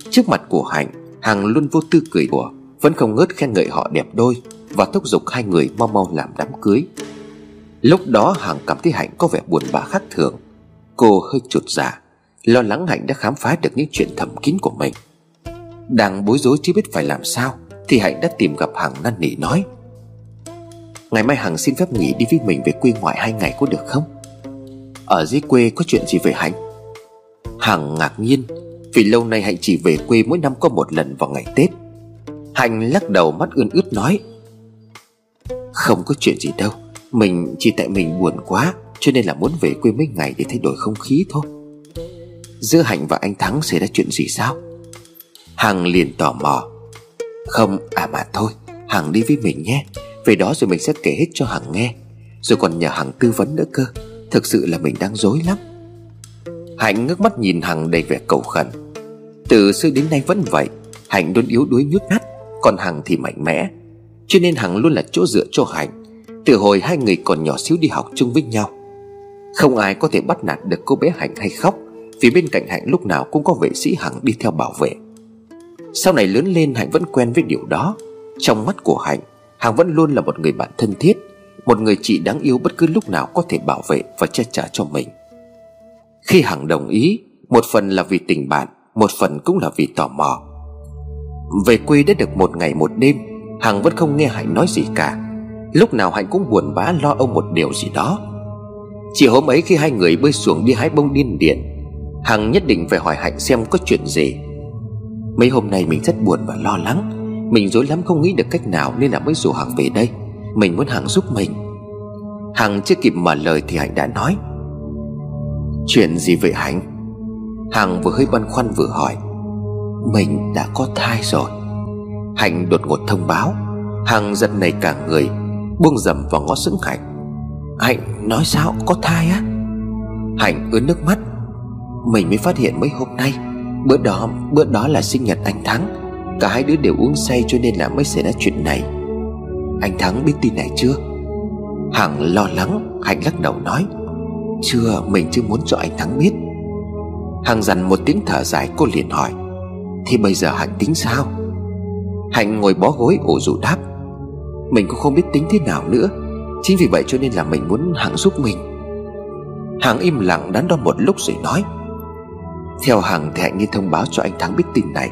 Trước mặt của Hạnh, Hằng luôn vô tư cười đùa, Vẫn không ngớt khen ngợi họ đẹp đôi Và thúc giục hai người mau mau làm đám cưới. Lúc đó Hằng cảm thấy Hạnh có vẻ buồn bã khác thường. Cô hơi chột dạ Lo lắng Hạnh đã khám phá được những chuyện thầm kín của mình. Đang bối rối chưa biết phải làm sao Thì Hạnh đã tìm gặp Hằng năn nỉ nói, Ngày mai Hằng xin phép nghỉ đi với mình về quê ngoại hai ngày có được không? Ở dưới quê có chuyện gì về Hạnh? Hằng ngạc nhiên, Vì lâu nay Hạnh chỉ về quê mỗi năm có một lần vào ngày Tết. Hạnh lắc đầu mắt ươn ướt nói, Không có chuyện gì đâu, Mình chỉ tại mình buồn quá, Cho nên là muốn về quê mấy ngày để thay đổi không khí thôi. Giữa Hạnh và anh Thắng xảy ra chuyện gì sao? Hằng liền tò mò, Không à mà thôi, Hằng đi với mình nhé, Về đó rồi mình sẽ kể hết cho Hằng nghe, Rồi còn nhờ Hằng tư vấn nữa cơ. Thực sự là mình đang dối lắm. Hạnh ngước mắt nhìn Hằng đầy vẻ cầu khẩn. Từ xưa đến nay vẫn vậy, Hạnh luôn yếu đuối nhút nhát, Còn Hằng thì mạnh mẽ. Cho nên Hằng luôn là chỗ dựa cho Hạnh. Từ hồi hai người còn nhỏ xíu đi học chung với nhau. Không ai có thể bắt nạt được cô bé Hạnh hay khóc, Vì bên cạnh Hạnh lúc nào cũng có vệ sĩ Hằng đi theo bảo vệ. Sau này lớn lên Hạnh vẫn quen với điều đó. Trong mắt của Hạnh, Hằng vẫn luôn là một người bạn thân thiết một người chị đáng yêu bất cứ lúc nào có thể bảo vệ và che chở cho mình. Khi Hằng đồng ý, Một phần là vì tình bạn, Một phần cũng là vì tò mò. Về quê đã được một ngày một đêm, Hằng vẫn không nghe Hạnh nói gì cả. Lúc nào Hạnh cũng buồn bã lo âu một điều gì đó. Chỉ hôm ấy khi hai người bơi xuống đi hái bông điên điện Hằng nhất định phải hỏi Hạnh xem có chuyện gì. Mấy hôm nay mình rất buồn và lo lắng, Mình dối lắm không nghĩ được cách nào Nên là mới rủ Hằng về đây. Mình muốn Hằng giúp mình. Hằng chưa kịp mở lời thì Hạnh đã nói. Chuyện gì vậy Hạnh? Hằng vừa hơi băn khoăn vừa hỏi. Mình đã có thai rồi. Hạnh đột ngột thông báo. Hằng giật nảy cả người, Buông dầm vào ngó sững Hạnh. Hạnh nói sao? Có thai á? Hạnh ướt nước mắt. Mình mới phát hiện mấy hôm nay, Bữa đó bữa đó là sinh nhật anh Thắng. Cả hai đứa đều uống say cho nên là mới xảy ra chuyện này. Anh Thắng biết tin này chưa? Hằng lo lắng Hạnh lắc đầu nói. Chưa, mình chưa muốn cho anh Thắng biết. Hằng dằn một tiếng thở dài, cô liền hỏi. Thì bây giờ Hạnh tính sao? Hạnh ngồi bó gối, ủ rũ đáp. Mình cũng không biết tính thế nào nữa. Chính vì vậy cho nên là mình muốn Hằng giúp mình. Hằng im lặng đắn đo một lúc rồi nói. Theo Hằng thì Hạnh như thông báo cho anh Thắng biết tin này.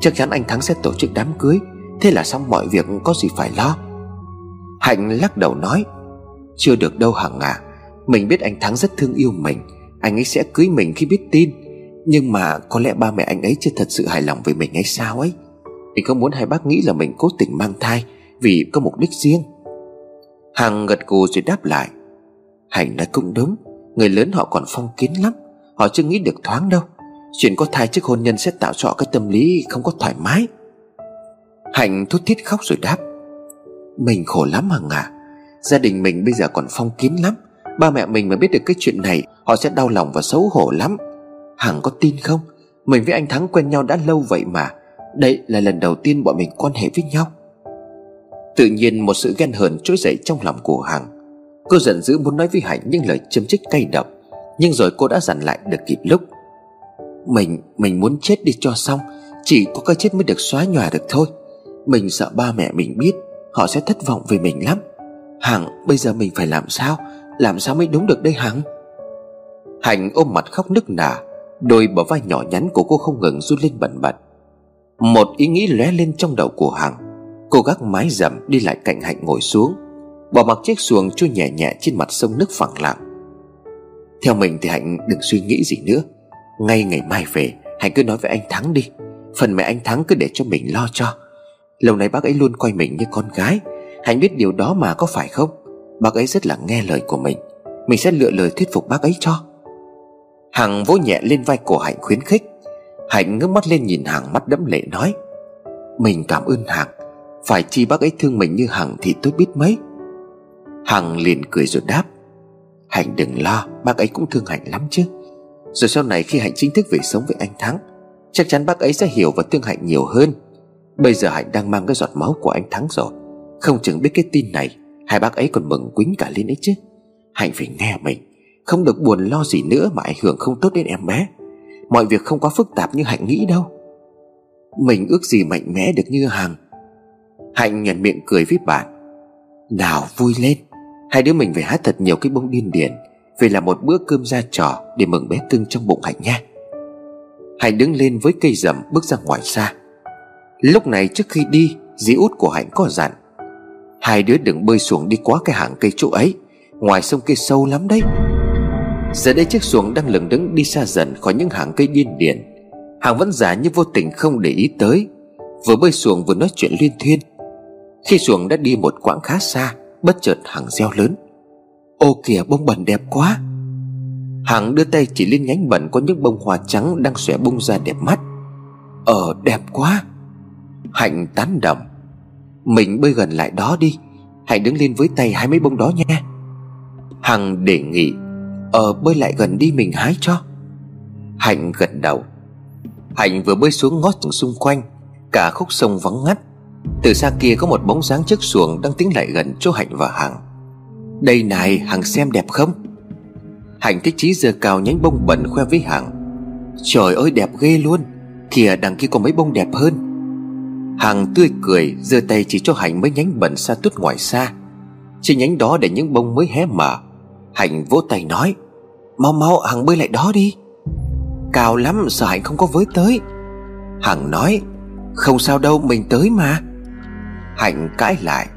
Chắc chắn anh Thắng sẽ tổ chức đám cưới. Thế là xong mọi việc, có gì phải lo. Hạnh lắc đầu nói, Chưa được đâu Hằng à Mình biết anh Thắng rất thương yêu mình, Anh ấy sẽ cưới mình khi biết tin. Nhưng mà có lẽ ba mẹ anh ấy chưa thật sự hài lòng về mình hay sao ấy? Mình không muốn hai bác nghĩ là mình cố tình mang thai Vì có mục đích riêng? Hằng gật gù rồi đáp lại, Hạnh nói cũng đúng, Người lớn họ còn phong kiến lắm, Họ chưa nghĩ được thoáng đâu. Chuyện có thai trước hôn nhân sẽ tạo cho họ cái tâm lý không có thoải mái. Hạnh thút thít khóc rồi đáp mình khổ lắm Hằng à Gia đình mình bây giờ còn phong kiến lắm. Ba mẹ mình mà biết được cái chuyện này Họ sẽ đau lòng và xấu hổ lắm. Hằng có tin không? Mình với anh Thắng quen nhau đã lâu vậy mà. Đây là lần đầu tiên bọn mình quan hệ với nhau. Tự nhiên một sự ghen hờn trỗi dậy trong lòng của Hằng. Cô giận dữ muốn nói với Hạnh những lời châm chích cay độc. Nhưng rồi cô đã dặn lại được kịp lúc. Mình, mình muốn chết đi cho xong Chỉ có cái chết mới được xóa nhòa được thôi. Mình sợ ba mẹ mình biết. Họ sẽ thất vọng về mình lắm. Hằng, bây giờ mình phải làm sao? Làm sao mới đúng được đây Hằng? Hạnh ôm mặt khóc nức nở, Đôi bờ vai nhỏ nhắn của cô không ngừng run lên bẩn bật. Một ý nghĩ lóe lên trong đầu của Hằng. Cô gác mái dầm đi lại cạnh Hạnh ngồi xuống, Bỏ mặc chiếc xuồng trôi nhẹ nhẹ trên mặt sông nước phẳng lặng. Theo mình thì Hạnh đừng suy nghĩ gì nữa. Ngay ngày mai về, Hạnh cứ nói với anh Thắng đi. Phần mẹ anh Thắng cứ để cho mình lo cho. Lâu nay bác ấy luôn coi mình như con gái. Hạnh biết điều đó mà có phải không? Bác ấy rất là nghe lời của mình. Mình sẽ lựa lời thuyết phục bác ấy cho. Hằng vỗ nhẹ lên vai của Hạnh khuyến khích. Hạnh ngước mắt lên nhìn Hằng mắt đẫm lệ nói, Mình cảm ơn Hằng. Phải chi bác ấy thương mình như Hằng thì tôi biết mấy. Hằng liền cười rồi đáp, Hạnh đừng lo, Bác ấy cũng thương Hạnh lắm chứ. Rồi sau này khi Hạnh chính thức về sống với anh Thắng, Chắc chắn bác ấy sẽ hiểu và thương Hạnh nhiều hơn. Bây giờ Hạnh đang mang cái giọt máu của anh Thắng rồi. Không chừng biết cái tin này, Hai bác ấy còn mừng quýnh cả lên ấy chứ. Hạnh phải nghe mình, Không được buồn lo gì nữa mà ảnh hưởng không tốt đến em bé. Mọi việc không quá phức tạp như Hạnh nghĩ đâu. Mình ước gì mạnh mẽ được như Hằng. Hạnh nhận miệng cười với bạn. Nào, vui lên. Hai đứa mình phải hát thật nhiều cái bông điên điển Về là một bữa cơm ra trò Để mừng bé cưng trong bụng Hạnh nha. Hạnh đứng lên với cây rầm bước ra ngoài xa. Lúc này trước khi đi, Dì út của Hạnh có dặn. Hai đứa đừng bơi xuống đi quá cái hàng cây chỗ ấy, Ngoài sông kia sâu lắm đấy. Giờ đây chiếc xuồng đang lững đứng đi xa dần khỏi những hàng cây điên điển. Hàng vẫn giả như vô tình không để ý tới. Vừa bơi xuồng vừa nói chuyện liên thuyên Khi xuồng đã đi một quãng khá xa, Bất chợt hàng reo lớn. Ô kìa, bông bẩn đẹp quá. Hằng đưa tay chỉ lên nhánh bẩn Có những bông hoa trắng đang xòe bung ra đẹp mắt. Ờ đẹp quá. Hạnh tán đồng. Mình bơi gần lại đó đi. Hãy đứng lên với tay hai mấy bông đó nha. Hằng đề nghị Ờ bơi lại gần đi mình hái cho. Hạnh gật đầu. Hạnh vừa bơi xuống ngó xung quanh, Cả khúc sông vắng ngắt. Từ xa kia có một bóng dáng chiếc xuồng Đang tiến lại gần chỗ Hạnh và Hằng. Đây này, Hằng xem đẹp không? Hạnh thích chí giờ cao nhánh bông bẩn khoe với Hằng. Trời ơi, đẹp ghê luôn. Kìa, đằng kia có mấy bông đẹp hơn. Hằng tươi cười, giơ tay chỉ cho Hạnh mấy nhánh bẩn xa tút ngoài xa. Trên nhánh đó để những bông mới hé mở. Hạnh vỗ tay nói, Mau mau, Hằng bơi lại đó đi. Cao lắm, sợ Hạnh không có với tới. Hằng nói, Không sao đâu, mình tới mà. Hạnh cãi lại.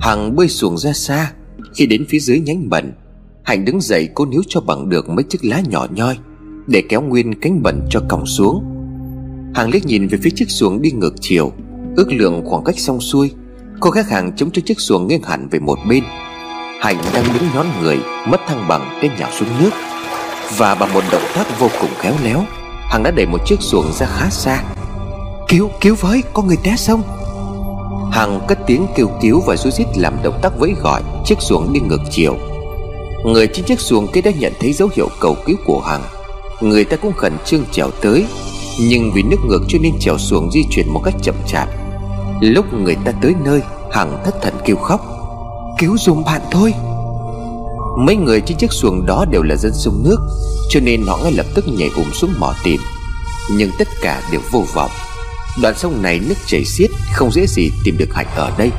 Hằng bơi xuồng ra xa. Khi đến phía dưới nhánh bẩn, Hạnh đứng dậy cố níu cho bằng được mấy chiếc lá nhỏ nhoi Để kéo nguyên cánh bẩn cho còng xuống. Hàng liếc nhìn về phía chiếc xuồng đi ngược chiều. Ước lượng khoảng cách xong xuôi Cô gác hàng chống cho chiếc xuồng nghiêng hẳn về một bên. Hạnh đang đứng nhón người Mất thăng bằng té nhào xuống nước. Và bằng một động tác vô cùng khéo léo Hằng đã đẩy một chiếc xuồng ra khá xa. Cứu, cứu với, có người té sông. Hằng cất tiếng kêu cứu và rối rít làm động tác vẫy gọi Chiếc xuồng đi ngược chiều. Người trên chiếc xuồng kia đã nhận thấy dấu hiệu cầu cứu của Hằng. Người ta cũng khẩn trương trèo tới. Nhưng vì nước ngược cho nên chèo xuồng di chuyển một cách chậm chạp. Lúc người ta tới nơi, Hằng thất thần kêu khóc. Cứu dùm bạn thôi. Mấy người trên chiếc xuồng đó đều là dân sông nước, Cho nên họ ngay lập tức nhảy ùm xuống mò tìm. Nhưng tất cả đều vô vọng. Đoạn sông này nước chảy xiết, Không dễ gì tìm được Hạnh ở đây.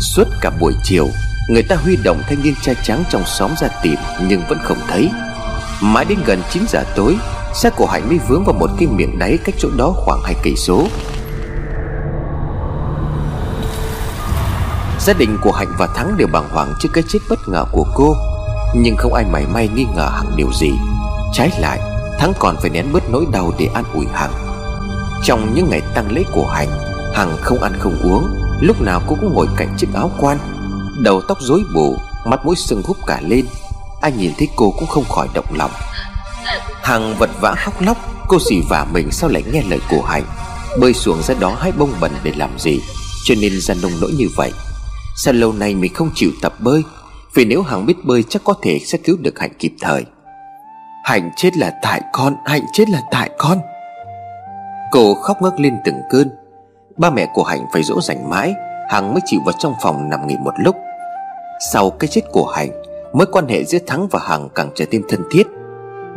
Suốt cả buổi chiều, Người ta huy động thanh niên trai trắng trong xóm ra tìm Nhưng vẫn không thấy. Mãi đến gần 9 giờ tối Xe của Hạnh mới vướng vào một cái miệng đáy Cách chỗ đó khoảng hai cây số. Gia đình của Hạnh và Thắng đều bàng hoàng trước cái chết bất ngờ của cô. Nhưng không ai mảy may nghi ngờ Hằng điều gì. Trái lại, Thắng còn phải nén bớt nỗi đau để an ủi Hằng. Trong những ngày tăng lễ của Hạnh, Hằng không ăn không uống, Lúc nào cô cũng ngồi cạnh chiếc áo quan. Đầu tóc rối bù Mắt mũi sưng húp cả lên. Ai nhìn thấy cô cũng không khỏi động lòng. Hằng vật vã khóc lóc, Cô xì vả mình sao lại nghe lời của Hạnh? Bơi xuống ra đó hái bông bẩn để làm gì? Cho nên ra nông nỗi như vậy. Sao lâu nay mình không chịu tập bơi? Vì nếu Hằng biết bơi chắc có thể sẽ cứu được Hạnh kịp thời. Hạnh chết là tại con, Hạnh chết là tại con. Cô khóc ngất lên từng cơn. Ba mẹ của Hạnh phải dỗ dành mãi, Hằng mới chịu vào trong phòng nằm nghỉ một lúc. Sau cái chết của Hạnh, Mối quan hệ giữa Thắng và Hằng càng trở nên thân thiết.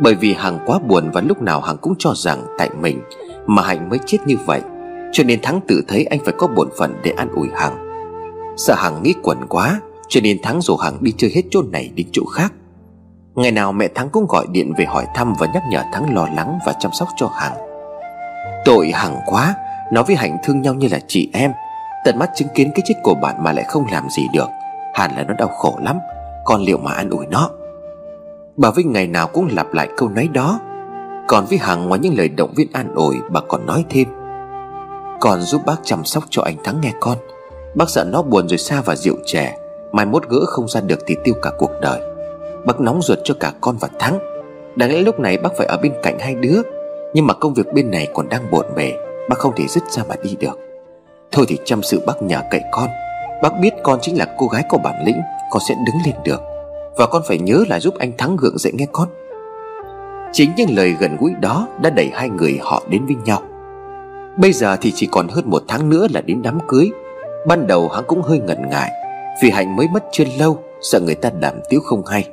Bởi vì Hằng quá buồn Và lúc nào Hằng cũng cho rằng tại mình Mà Hạnh mới chết như vậy, Cho nên Thắng tự thấy anh phải có bổn phận để an ủi Hằng. Sợ Hằng nghĩ quẩn quá, Cho nên Thắng rủ Hằng đi chơi hết chỗ này đến chỗ khác. Ngày nào mẹ Thắng cũng gọi điện về hỏi thăm Và nhắc nhở Thắng lo lắng và chăm sóc cho Hằng. Tội Hằng quá Nó với Hạnh thương nhau như là chị em, Tận mắt chứng kiến cái chết của bạn mà lại không làm gì được, Hẳn là nó đau khổ lắm, Còn liệu mà an ủi nó? Bà Vinh ngày nào cũng lặp lại câu nói đó. Còn với Hằng, ngoài những lời động viên an ủi, Bà còn nói thêm. Còn giúp bác chăm sóc cho anh Thắng nghe con. Bác sợ nó buồn rồi xa và rượu chè. Mai mốt gỡ không ra được thì tiêu cả cuộc đời. Bác nóng ruột cho cả con và Thắng. Đáng lẽ lúc này bác phải ở bên cạnh hai đứa. Nhưng mà công việc bên này còn đang bộn bề. Bác không thể dứt ra mà đi được. Thôi thì chăm sự bác nhờ cậy con. Bác biết con chính là cô gái có bản lĩnh, Con sẽ đứng lên được. Và con phải nhớ là giúp anh Thắng gượng dậy nghe con. Chính những lời gần gũi đó Đã đẩy hai người họ đến với nhau. Bây giờ thì chỉ còn hơn một tháng nữa là đến đám cưới. Ban đầu hắn cũng hơi ngần ngại, Vì Hạnh mới mất chưa lâu, Sợ người ta đảm tiếu không hay.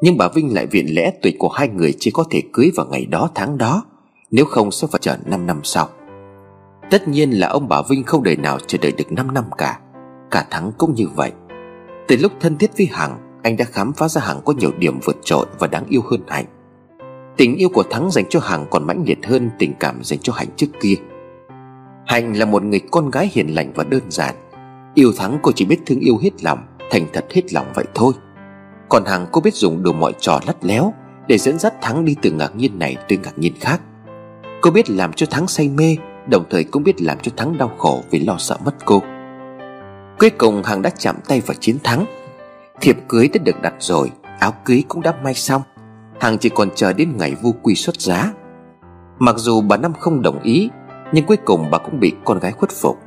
Nhưng bà Vinh lại viện lẽ tuổi của hai người Chỉ có thể cưới vào ngày đó tháng đó, Nếu không sẽ phải chờ 5 năm sau. Tất nhiên là ông bà Vinh không đời nào chờ đợi được 5 năm cả. Cả Thắng cũng như vậy. Từ lúc thân thiết với Hằng anh đã khám phá ra Hằng có nhiều điểm vượt trội Và đáng yêu hơn Hạnh. Tình yêu của Thắng dành cho Hằng còn mãnh liệt hơn Tình cảm dành cho Hạnh trước kia. Hạnh là một người con gái hiền lành và đơn giản. Yêu Thắng cô chỉ biết thương yêu hết lòng, Thành thật hết lòng vậy thôi. Còn Hằng cô biết dùng đủ mọi trò lắt léo Để dẫn dắt Thắng đi từ ngạc nhiên này tới ngạc nhiên khác. Cô biết làm cho Thắng say mê, Đồng thời cũng biết làm cho Thắng đau khổ Vì lo sợ mất cô. Cuối cùng Hằng đã chạm tay vào chiến thắng. Thiệp cưới đã được đặt rồi, Áo cưới cũng đã may xong. Hằng chỉ còn chờ đến ngày vu quy xuất giá. Mặc dù bà Năm không đồng ý, Nhưng cuối cùng bà cũng bị con gái khuất phục.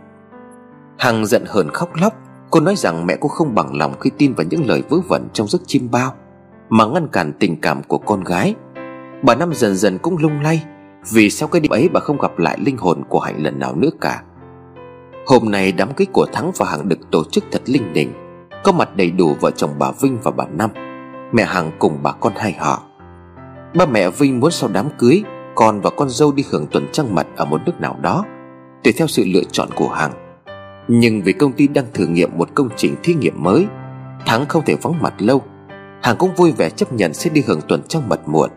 Hằng giận hờn khóc lóc. Cô nói rằng mẹ cô không bằng lòng khi tin vào những lời vớ vẩn trong giấc chim bao, Mà ngăn cản tình cảm của con gái. Bà Năm dần dần cũng lung lay, Vì sau cái đêm ấy bà không gặp lại linh hồn của Hạnh lần nào nữa cả. Hôm nay đám cưới của Thắng và Hằng được tổ chức thật linh đình. Có mặt đầy đủ vợ chồng bà Vinh và bà Năm. Mẹ Hằng cùng bà con hai họ. Ba mẹ Vinh muốn sau đám cưới, Con và con dâu đi hưởng tuần trăng mật ở một nước nào đó, Tùy theo sự lựa chọn của Hằng. Nhưng vì công ty đang thử nghiệm một công trình thí nghiệm mới, Thắng không thể vắng mặt lâu. Hằng cũng vui vẻ chấp nhận sẽ đi hưởng tuần trăng mật muộn,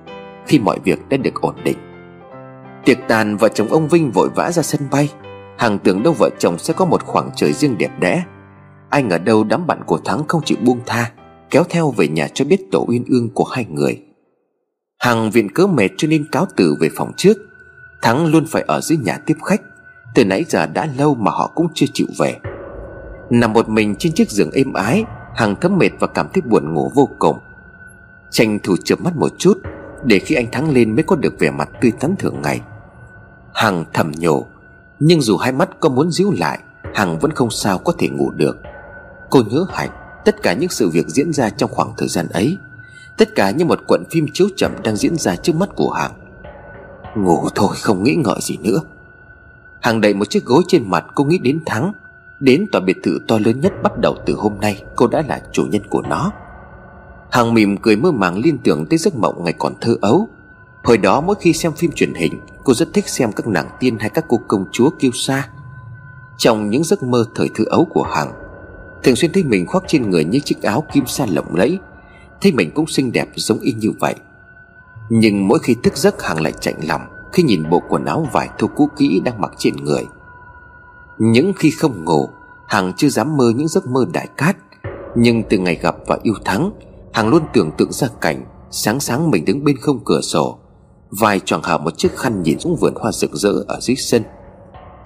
Khi mọi việc đã được ổn định. Tiệc tàn vợ chồng ông Vinh vội vã ra sân bay. Hằng tưởng đâu vợ chồng sẽ có một khoảng trời riêng đẹp đẽ. Anh ở đâu đám bạn của Thắng không chịu buông tha, Kéo theo về nhà cho biết tổ uyên ương của hai người. Hằng viện cớ mệt cho nên cáo từ về phòng trước. Thắng luôn phải ở dưới nhà tiếp khách, Từ nãy giờ đã lâu mà họ cũng chưa chịu về. Nằm một mình trên chiếc giường êm ái Hằng thấm mệt và cảm thấy buồn ngủ vô cùng. Tranh thủ chợp mắt một chút, Để khi anh Thắng lên mới có được vẻ mặt tươi tắn thường ngày. Hằng thầm nhổ Nhưng dù hai mắt có muốn díu lại Hằng vẫn không sao có thể ngủ được. Cô nhớ Hạnh Tất cả những sự việc diễn ra trong khoảng thời gian ấy, Tất cả như một cuộn phim chiếu chậm đang diễn ra trước mắt của Hằng. Ngủ thôi, không nghĩ ngợi gì nữa. Hằng đẩy một chiếc gối trên mặt cô nghĩ đến Thắng, Đến tòa biệt thự to lớn nhất bắt đầu từ hôm nay, Cô đã là chủ nhân của nó. Hằng mỉm cười mơ màng liên tưởng tới giấc mộng ngày còn thơ ấu. Hồi đó mỗi khi xem phim truyền hình, Cô rất thích xem các nàng tiên hay các cô công chúa kiêu sa. Trong những giấc mơ thời thơ ấu của Hằng Thường xuyên thấy mình khoác trên người những chiếc áo kim sa lộng lẫy. Thấy mình cũng xinh đẹp giống y như vậy. Nhưng mỗi khi thức giấc Hằng lại chạnh lòng Khi nhìn bộ quần áo vải thô cũ kỹ đang mặc trên người. Những khi không ngủ Hằng chưa dám mơ những giấc mơ đại cát. Nhưng từ ngày gặp và yêu Thắng Hằng luôn tưởng tượng ra cảnh Sáng sáng mình đứng bên không cửa sổ, vài choàng hở một chiếc khăn nhìn xuống vườn hoa rực rỡ ở dưới sân.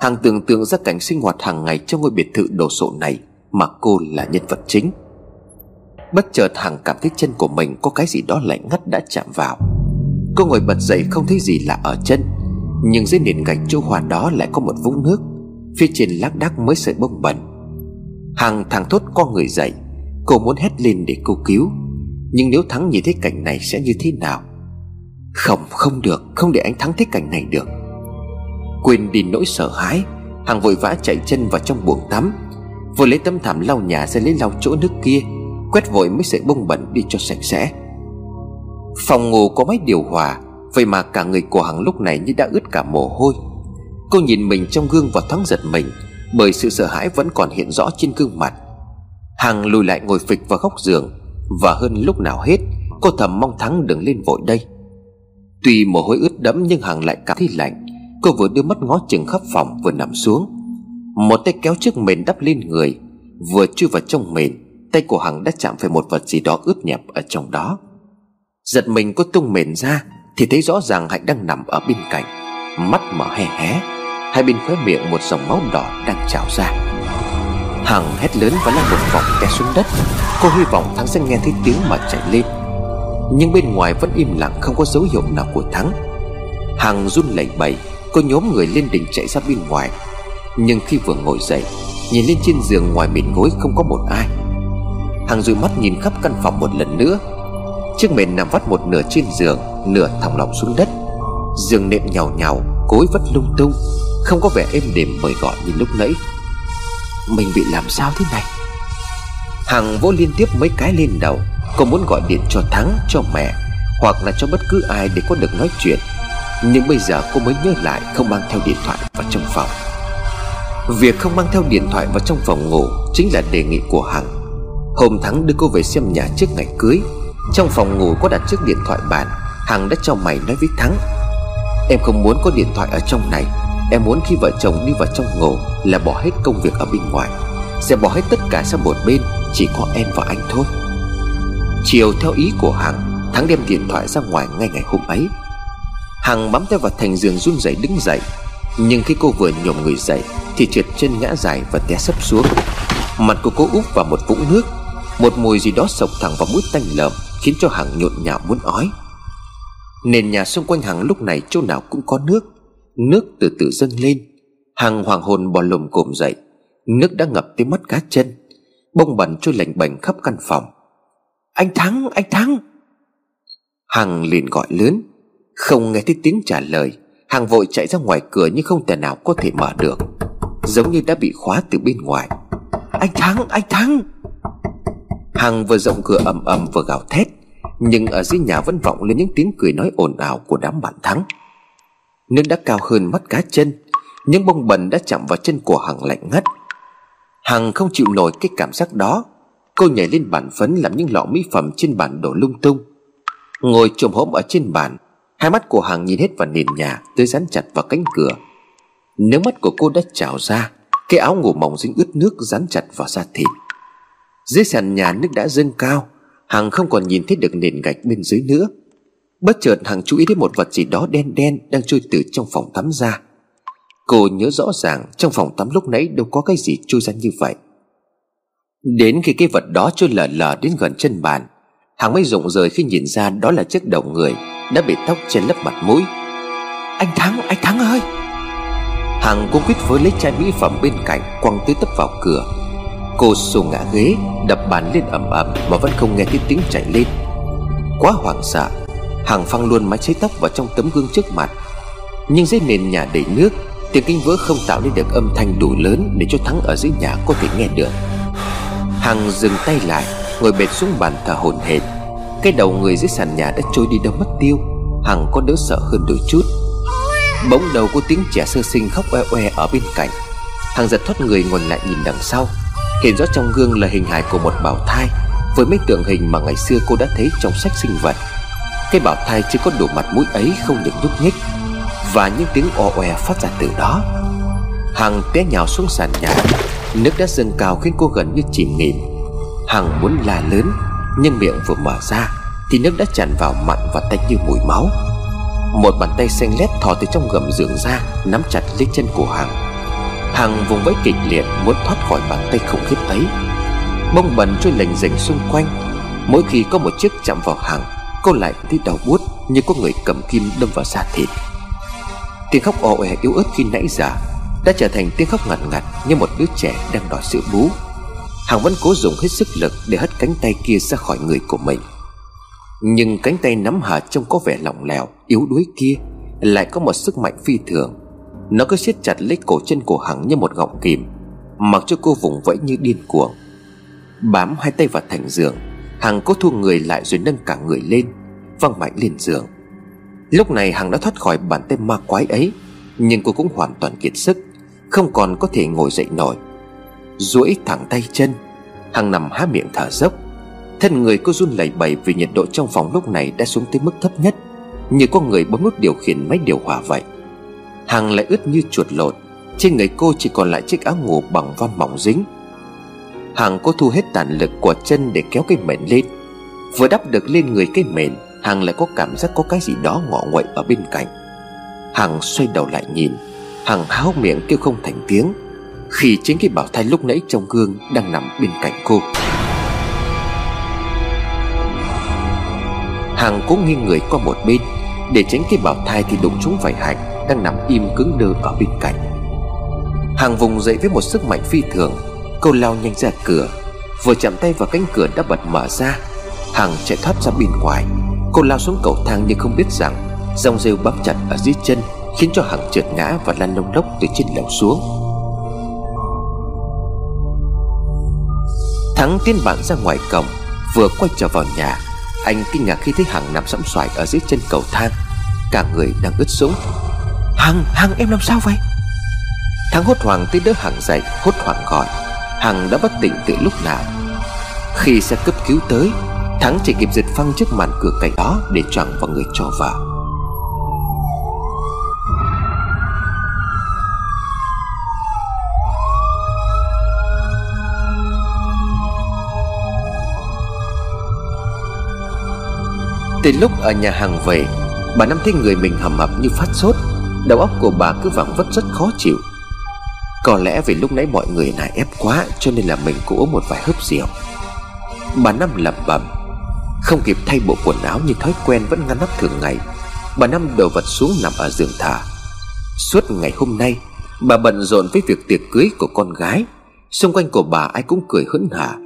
Hằng tưởng tượng ra cảnh sinh hoạt hàng ngày trong ngôi biệt thự đồ sộ này. Mà cô là nhân vật chính. Bất chợt Hằng cảm thấy chân của mình Có cái gì đó lạnh ngắt đã chạm vào. Cô ngồi bật dậy không thấy gì lạ ở chân, Nhưng dưới nền gạch chỗ hoàn đó lại có một vũng nước, Phía trên lác đác mới sợi bông bẩn. Hằng thằng thốt co người dậy, Cô muốn hét lên để cô cứu, Nhưng nếu Thắng nhìn thấy cảnh này sẽ như thế nào? Không không được, Không để anh Thắng thấy cảnh này được. Quên đi nỗi sợ hãi, Hằng vội vã chạy chân vào trong buồng tắm Vừa lấy tấm thảm lau nhà ra lấy lau chỗ nước kia, Quét vội mấy sợi bông bẩn đi cho sạch sẽ. Phòng ngủ có máy điều hòa, Vậy mà cả người của Hằng lúc này như đã ướt cả mồ hôi. Cô nhìn mình trong gương và thoáng giật mình, Bởi sự sợ hãi vẫn còn hiện rõ trên gương mặt. Hằng lùi lại ngồi phịch vào góc giường, Và hơn lúc nào hết, Cô thầm mong Thắng đừng lên vội đây. Tuy mồ hôi ướt đẫm nhưng Hằng lại cảm thấy lạnh, Cô vừa đưa mắt ngó chừng khắp phòng vừa nằm xuống. Một tay kéo chiếc mền đắp lên người. Vừa chui vào trong mền, Tay của Hằng đã chạm phải một vật gì đó ướt nhẹp ở trong đó. Giật mình có tung mền ra, Thì thấy rõ ràng Hạnh đang nằm ở bên cạnh. Mắt mở hé hé, Hai bên khóe miệng một dòng máu đỏ đang trào ra. Hằng hét lớn và lăn một vòng té xuống đất. Cô hy vọng Thắng sẽ nghe thấy tiếng mà chạy lên. Nhưng bên ngoài vẫn im lặng, không có dấu hiệu nào của Thắng. Hằng run lẩy bẩy, Cô nhóm người lên đỉnh chạy ra bên ngoài. Nhưng khi vừa ngồi dậy, Nhìn lên trên giường ngoài mền gối không có một ai. Hằng dụi mắt nhìn khắp căn phòng một lần nữa. Chiếc mền nằm vắt một nửa trên giường, Nửa thòng lọng xuống đất. Giường nệm nhào nhào Cối vất lung tung, Không có vẻ êm đềm mời gọi như lúc nãy. Mình bị làm sao thế này? Hằng vỗ liên tiếp mấy cái lên đầu Cô muốn gọi điện cho Thắng, Cho mẹ, Hoặc là cho bất cứ ai để có được nói chuyện. Nhưng bây giờ cô mới nhớ lại, Không mang theo điện thoại vào trong phòng. Việc không mang theo điện thoại vào trong phòng ngủ Chính là đề nghị của Hằng. Hôm Thắng đưa cô về xem nhà trước ngày cưới, Trong phòng ngủ có đặt chiếc điện thoại bàn, Hằng đã cho mày nói với Thắng. Em không muốn có điện thoại ở trong này, Em muốn khi vợ chồng đi vào trong ngủ Là bỏ hết công việc ở bên ngoài. Sẽ bỏ hết tất cả sang một bên, Chỉ có em và anh thôi. Chiều theo ý của Hằng, Thắng đem điện thoại ra ngoài ngay ngày hôm ấy. Hằng bám tay vào thành giường run rẩy đứng dậy nhưng khi cô vừa nhổm người dậy Thì trượt chân ngã dài và té sấp xuống. Mặt của cô úp vào một vũng nước Một mùi gì đó sộc thẳng vào mũi tanh lợm Khiến cho Hằng nhộn nhạo muốn ói. Nền nhà xung quanh Hằng lúc này chỗ nào cũng có nước. Nước từ từ dâng lên. Hằng hoàng hồn bò lồm cồm dậy. Nước đã ngập tới mắt cá chân. Bông bẩn trôi lạnh bành khắp căn phòng. Anh Thắng, anh Thắng! Hằng liền gọi lớn. Không nghe thấy tiếng trả lời. Hằng vội chạy ra ngoài cửa nhưng không thể nào có thể mở được. Giống như đã bị khóa từ bên ngoài. Anh Thắng, anh Thắng! Hằng vừa rộng cửa ầm ầm vừa gào thét Nhưng ở dưới nhà vẫn vọng lên những tiếng cười nói ồn ào của đám bạn Thắng. Nước đã cao hơn mắt cá chân Những bông bẩn đã chạm vào chân của Hằng lạnh ngắt. Hằng không chịu nổi cái cảm giác đó Cô nhảy lên bàn phấn làm những lọ mỹ phẩm trên bàn đổ lung tung. Ngồi trồm hổm ở trên bàn Hai mắt của Hằng nhìn hết vào nền nhà Tới dán chặt vào cánh cửa. Nếu mắt của cô đã trào ra, Cái áo ngủ mỏng dính ướt nước dán chặt vào da thịt. Dưới sàn nhà nước đã dâng cao, Hằng không còn nhìn thấy được nền gạch bên dưới nữa. Bất chợt Hằng chú ý đến một vật gì đó đen đen Đang trôi từ trong phòng tắm ra. Cô nhớ rõ ràng Trong phòng tắm lúc nãy đâu có cái gì trôi ra như vậy. Đến khi cái vật đó trôi lờ lờ đến gần chân bàn, Hằng mới rụng rời khi nhìn ra đó là chiếc đầu người. Đã bị tóc trên lấp mặt mũi. Anh Thắng, anh Thắng ơi! Hằng cũng quyết với lấy chai mỹ phẩm bên cạnh Quăng tới tấp vào cửa. Cô xù ngã ghế Đập bàn lên ầm ầm Mà vẫn không nghe thấy tiếng chạy lên. Quá hoảng sợ Hằng phăng luôn mái cháy tóc vào trong tấm gương trước mặt. Nhưng dưới nền nhà đầy nước Tiếng kinh vỡ không tạo nên được âm thanh đủ lớn Để cho Thắng ở dưới nhà có thể nghe được. Hằng dừng tay lại Ngồi bệt xuống bàn thở hổn hển cái đầu người dưới sàn nhà đã trôi đi đâu mất tiêu. Hằng có đỡ sợ hơn đôi chút. Bỗng đầu có tiếng trẻ sơ sinh khóc oe oe ở bên cạnh. Hằng giật thoát người ngoảnh lại nhìn đằng sau. Hiện rõ trong gương là hình hài của một bảo thai, Với mấy tượng hình mà ngày xưa cô đã thấy trong sách sinh vật. Cái bảo thai chưa có đủ mặt mũi ấy không được nhúc nhích, Và những tiếng o oe phát ra từ đó. Hằng té nhào xuống sàn nhà. Nước đã dâng cao khiến cô gần như chìm nghỉm. Hằng muốn la lớn. Nhưng miệng vừa mở ra Thì nước đã tràn vào mặn và tanh như mùi máu. Một bàn tay xanh lét thò từ trong gầm giường ra, Nắm chặt lấy chân của Hằng. Hằng vùng vẫy kịch liệt Muốn thoát khỏi bàn tay khủng khiếp ấy. Bông bẩn trôi lềnh rềnh xung quanh. Mỗi khi có một chiếc chạm vào Hằng, Cô lại thấy đau buốt Như có người cầm kim đâm vào da thịt. Tiếng khóc ồ ẻ e yếu ớt khi nãy giờ Đã trở thành tiếng khóc ngặt ngặt Như một đứa trẻ đang đòi sữa bú. Hằng vẫn cố dùng hết sức lực Để hất cánh tay kia ra khỏi người của mình. Nhưng cánh tay nắm Hà trông có vẻ lỏng lẻo, Yếu đuối kia Lại có một sức mạnh phi thường. Nó cứ siết chặt lấy cổ chân của Hằng như một gọng kìm, Mặc cho cô vùng vẫy như điên cuồng. Bám hai tay vào thành giường, Hằng cố thu người lại rồi nâng cả người lên, Văng mạnh lên giường. Lúc này Hằng đã thoát khỏi bàn tay ma quái ấy, Nhưng cô cũng hoàn toàn kiệt sức, Không còn có thể ngồi dậy nổi duỗi thẳng tay chân Hằng nằm há miệng thở dốc. Thân người cô run lẩy bẩy vì nhiệt độ trong phòng lúc này đã xuống tới mức thấp nhất, Như có người bấm nút điều khiển máy điều hòa vậy. Hằng lại ướt như chuột lột, Trên người cô chỉ còn lại chiếc áo ngủ bằng von mỏng dính. Hằng cô thu hết tàn lực của chân để kéo cái mền lên. Vừa đắp được lên người cái mền, Hằng lại có cảm giác có cái gì đó ngọ nguậy ở bên cạnh. Hằng xoay đầu lại nhìn, Hằng háo miệng kêu không thành tiếng khi chính cái bảo thai lúc nãy trong gương Đang nằm bên cạnh cô. Hằng cố nghiêng người qua một bên, Để tránh cái bảo thai thì đụng trúng phải Hạnh Đang nằm im cứng đơ ở bên cạnh. Hằng vùng dậy với một sức mạnh phi thường, Cô lao nhanh ra cửa. Vừa chạm tay vào cánh cửa đã bật mở ra Hằng chạy thoát ra bên ngoài. Cô lao xuống cầu thang nhưng không biết rằng, Dòng rêu bám chặt ở dưới chân Khiến cho Hằng trượt ngã và lăn lông lốc từ trên lầu xuống. Thắng tiến bạn ra ngoài cổng Vừa quay trở vào nhà. Anh kinh ngạc khi thấy Hằng nằm sẫm xoài ở dưới chân cầu thang. Cả người đang ướt sũng. Hằng, Hằng em làm sao vậy? Thắng hốt hoảng tới đỡ Hằng dậy Hốt hoảng gọi. Hằng đã bất tỉnh từ lúc nào. Khi xe cấp cứu tới Thắng chỉ kịp giật phăng trước màn cửa cạnh đó Để choàng vào người cho vào Từ lúc ở nhà hàng về, Bà Năm thấy người mình hầm hập như phát sốt. Đầu óc của bà cứ vẳng vất rất khó chịu. Có lẽ vì lúc nãy mọi người nài ép quá, Cho nên là mình cũng uống một vài hớp rượu. Bà Năm lẩm bẩm, Không kịp thay bộ quần áo như thói quen vẫn ngăn nắp thường ngày, Bà Năm đổ vật xuống nằm ở giường thả. Suốt ngày hôm nay, Bà bận rộn với việc tiệc cưới của con gái. Xung quanh của bà ai cũng cười hớn hả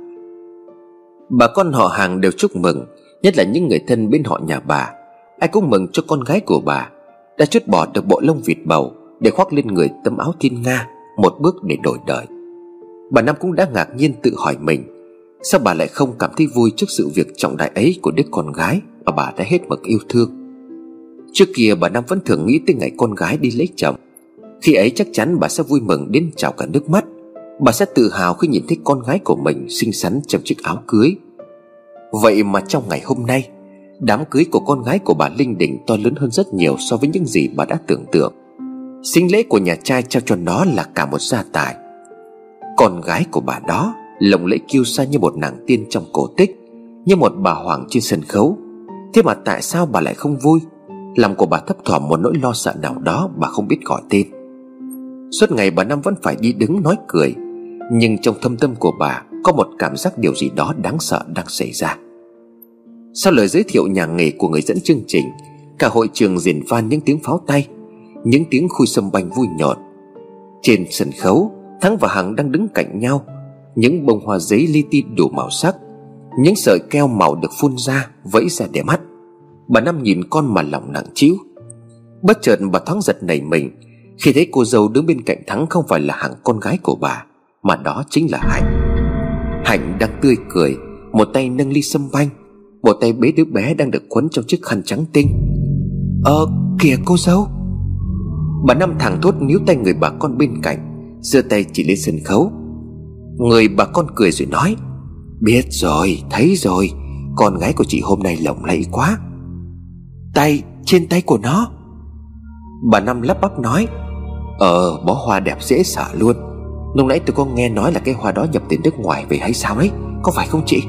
Bà con họ hàng đều chúc mừng. Nhất là những người thân bên họ nhà bà. Ai cũng mừng cho con gái của bà. Đã chút bỏ được bộ lông vịt bầu Để khoác lên người tấm áo thiên nga, Một bước để đổi đời. Bà Năm cũng đã ngạc nhiên tự hỏi mình, Sao bà lại không cảm thấy vui trước sự việc trọng đại ấy của đứa con gái Mà bà đã hết mực yêu thương? Trước kia bà Năm vẫn thường nghĩ tới ngày con gái đi lấy chồng. Khi ấy chắc chắn bà sẽ vui mừng đến trào cả nước mắt. Bà sẽ tự hào khi nhìn thấy con gái của mình xinh xắn trong chiếc áo cưới. Vậy mà trong ngày hôm nay, Đám cưới của con gái của bà Linh Đình to lớn hơn rất nhiều so với những gì bà đã tưởng tượng. Sinh lễ của nhà trai trao cho nó là cả một gia tài. Con gái của bà đó Lộng lẫy kiêu sa như một nàng tiên trong cổ tích, Như một bà hoàng trên sân khấu. Thế mà tại sao bà lại không vui? Lòng của bà thấp thỏm một nỗi lo sợ nào đó Bà không biết gọi tên. Suốt ngày bà Năm vẫn phải đi đứng nói cười, Nhưng trong thâm tâm của bà có một cảm giác điều gì đó đáng sợ đang xảy ra. Sau lời giới thiệu nhà nghề của người dẫn chương trình, Cả hội trường diễn van những tiếng pháo tay, Những tiếng khui sâm banh vui nhộn. Trên sân khấu, Thắng và Hằng đang đứng cạnh nhau, Những bông hoa giấy li ti đủ màu sắc, Những sợi keo màu được phun ra, Vẫy ra để mắt. Bà Năm nhìn con mà lòng nặng chiếu Bất chợt bà thoáng giật nảy mình, Khi thấy cô dâu đứng bên cạnh Thắng Không phải là hằng con gái của bà, Mà đó chính là Hạnh. Hạnh đang tươi cười, Một tay nâng ly sâm banh, Một tay bế đứa bé đang được quấn trong chiếc khăn trắng tinh. Ờ kìa cô dâu. Bà Năm thẳng thốt níu tay người bà con bên cạnh, giơ tay chỉ lên sân khấu. Người bà con cười rồi nói, Biết rồi, thấy rồi, Con gái của chị hôm nay lộng lẫy quá. Tay, trên tay của nó. Bà Năm lắp bắp nói Ờ bó hoa đẹp dễ sợ luôn. Lúc nãy tôi có nghe nói là cái hoa đó nhập từ nước ngoài về hay sao đấy Có phải không chị?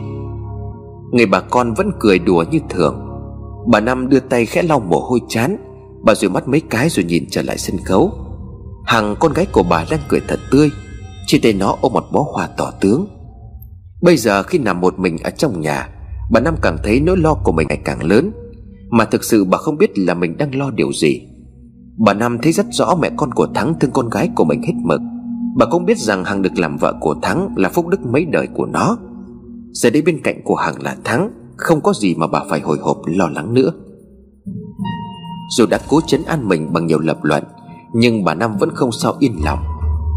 Người bà con vẫn cười đùa như thường. Bà Năm đưa tay khẽ lau mồ hôi chán, Bà rồi mắt mấy cái rồi nhìn trở lại sân khấu. Hằng con gái của bà đang cười thật tươi Trên tay nó ôm một bó hoa tỏ tướng. Bây giờ khi nằm một mình ở trong nhà, Bà Năm càng thấy nỗi lo của mình ngày càng lớn, Mà thực sự bà không biết là mình đang lo điều gì. Bà Năm thấy rất rõ mẹ con của Thắng thương con gái của mình hết mực. Bà cũng biết rằng Hằng được làm vợ của Thắng là phúc đức mấy đời của nó. Giờ đây bên cạnh của Hằng là Thắng, Không có gì mà bà phải hồi hộp lo lắng nữa. Dù đã cố chấn an mình bằng nhiều lập luận, Nhưng bà Năm vẫn không sao yên lòng.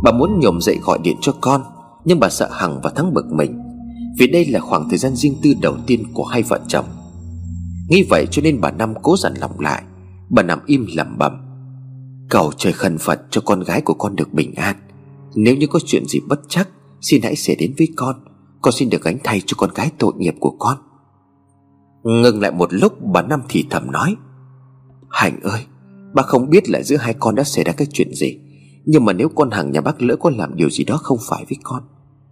Bà muốn nhổm dậy gọi điện cho con, Nhưng bà sợ Hằng và Thắng bực mình, Vì đây là khoảng thời gian riêng tư đầu tiên của hai vợ chồng. Nghĩ vậy cho nên bà Năm cố dặn lòng lại. Bà nằm im lẩm bẩm. Cầu trời khẩn Phật cho con gái của con được bình an. Nếu như có chuyện gì bất chắc, Xin hãy xảy đến với con. Con xin được gánh thay cho con gái tội nghiệp của con. Ngừng lại một lúc, bà Năm thì thầm nói. Hạnh ơi Bác không biết là giữa hai con đã xảy ra cái chuyện gì. Nhưng mà nếu con hàng nhà bác lỡ có làm điều gì đó không phải với con,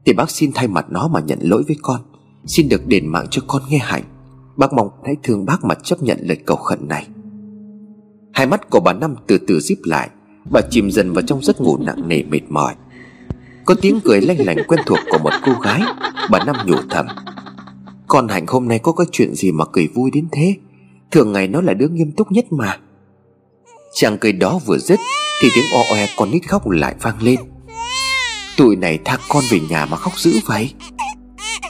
Thì bác xin thay mặt nó mà nhận lỗi với con. Xin được đền mạng cho con nghe Hạnh. Bác mong hãy thương bác mà chấp nhận lời cầu khẩn này. Hai mắt của bà Năm từ từ díp lại. Bà chìm dần vào trong giấc ngủ nặng nề mệt mỏi. Có tiếng cười lanh lành quen thuộc của một cô gái, Bà Năm nhủ thầm. Con Hạnh hôm nay có cái chuyện gì mà cười vui đến thế? Thường ngày nó là đứa nghiêm túc nhất mà. Chàng cười đó vừa dứt, Thì tiếng o oe con nít khóc lại vang lên. Tụi này tha con về nhà mà khóc dữ vậy?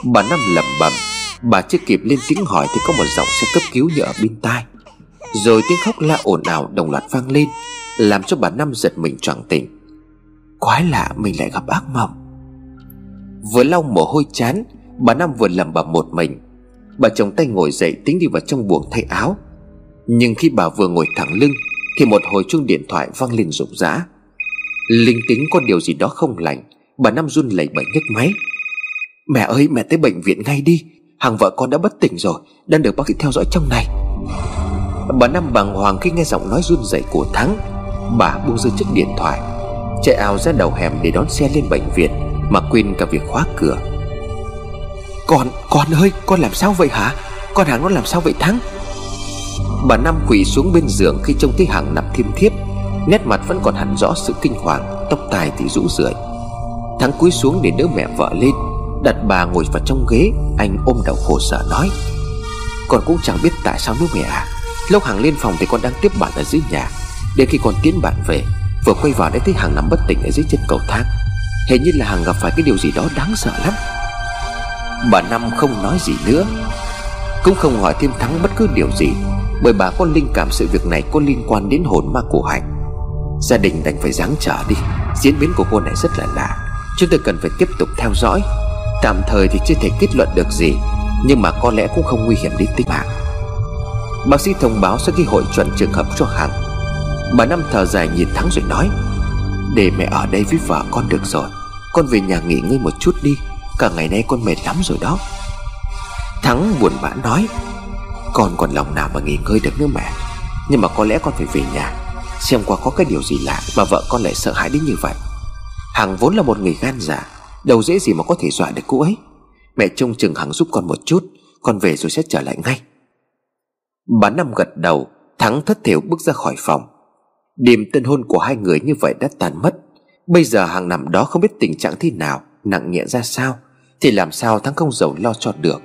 Bà Năm lẩm bẩm, Bà chưa kịp lên tiếng hỏi Thì có một giọng xe cấp cứu như ở bên tai. Rồi tiếng khóc la ồn ào đồng loạt vang lên, Làm cho bà Năm giật mình choàng tỉnh. Quái lạ mình lại gặp ác mộng. Vừa lau mồ hôi chán, Bà Năm vừa lầm bà một mình. Bà chồng tay ngồi dậy tính đi vào trong buồng thay áo. Nhưng khi bà vừa ngồi thẳng lưng, Thì một hồi chuông điện thoại vang lên rụng rã. Linh tính có điều gì đó không lành, Bà Năm run lẩy bẩy nhấc máy. Mẹ ơi, mẹ tới bệnh viện ngay đi. Hàng vợ con đã bất tỉnh rồi, Đang được bác sĩ theo dõi trong này. Bà Năm bàng hoàng khi nghe giọng nói run rẩy của Thắng. Bà buông rơi chiếc điện thoại. Chạy ào ra đầu hẻm để đón xe lên bệnh viện Mà quên cả việc khóa cửa. Con, con ơi, con làm sao vậy hả? Con hàng nó làm sao vậy Thắng? Bà Năm quỳ xuống bên giường khi trông thấy hàng nằm thiêm thiếp Nét mặt vẫn còn hẳn rõ sự kinh hoàng Tóc tai thì rũ rượi. Thắng cúi xuống để đỡ mẹ vợ lên Đặt bà ngồi vào trong ghế Anh ôm đầu khổ sở nói Con cũng chẳng biết tại sao nữa mẹ à Lúc hàng lên phòng thì con đang tiếp bạn ở dưới nhà Đến khi con tiến bạn về Vừa quay vào đã thấy hàng nằm bất tỉnh ở dưới chân cầu thang. Hình như là hàng gặp phải cái điều gì đó đáng sợ lắm. Bà Năm không nói gì nữa, Cũng không hỏi thêm Thắng bất cứ điều gì, Bởi bà có linh cảm sự việc này có liên quan đến hồn ma của Hạnh Gia đình đành phải giáng trở đi, Diễn biến của cô này rất là lạ. Chúng tôi cần phải tiếp tục theo dõi. Tạm thời thì chưa thể kết luận được gì, Nhưng mà có lẽ cũng không nguy hiểm đến tính mạng. Bác sĩ thông báo sẽ ghi hội chuẩn trường hợp cho Hằng Bà Năm thở dài nhìn Thắng rồi nói, Để mẹ ở đây với vợ con được rồi, Con về nhà nghỉ ngơi một chút đi, Cả ngày nay con mệt lắm rồi đó. Thắng buồn bã nói, Con còn lòng nào mà nghỉ ngơi được nữa mẹ, Nhưng mà có lẽ con phải về nhà, Xem qua có cái điều gì lạ Mà vợ con lại sợ hãi đến như vậy. Hằng vốn là một người gan dạ Đâu dễ gì mà có thể dọa được cô ấy. Mẹ trông chừng Hằng giúp con một chút, Con về rồi sẽ trở lại ngay. Bà Năm gật đầu, Thắng thất thiểu bước ra khỏi phòng. Đêm tân hôn của hai người như vậy đã tàn mất. Bây giờ hàng nằm đó không biết tình trạng thế nào, Nặng nhẹ ra sao, Thì làm sao Thắng không giàu lo cho được.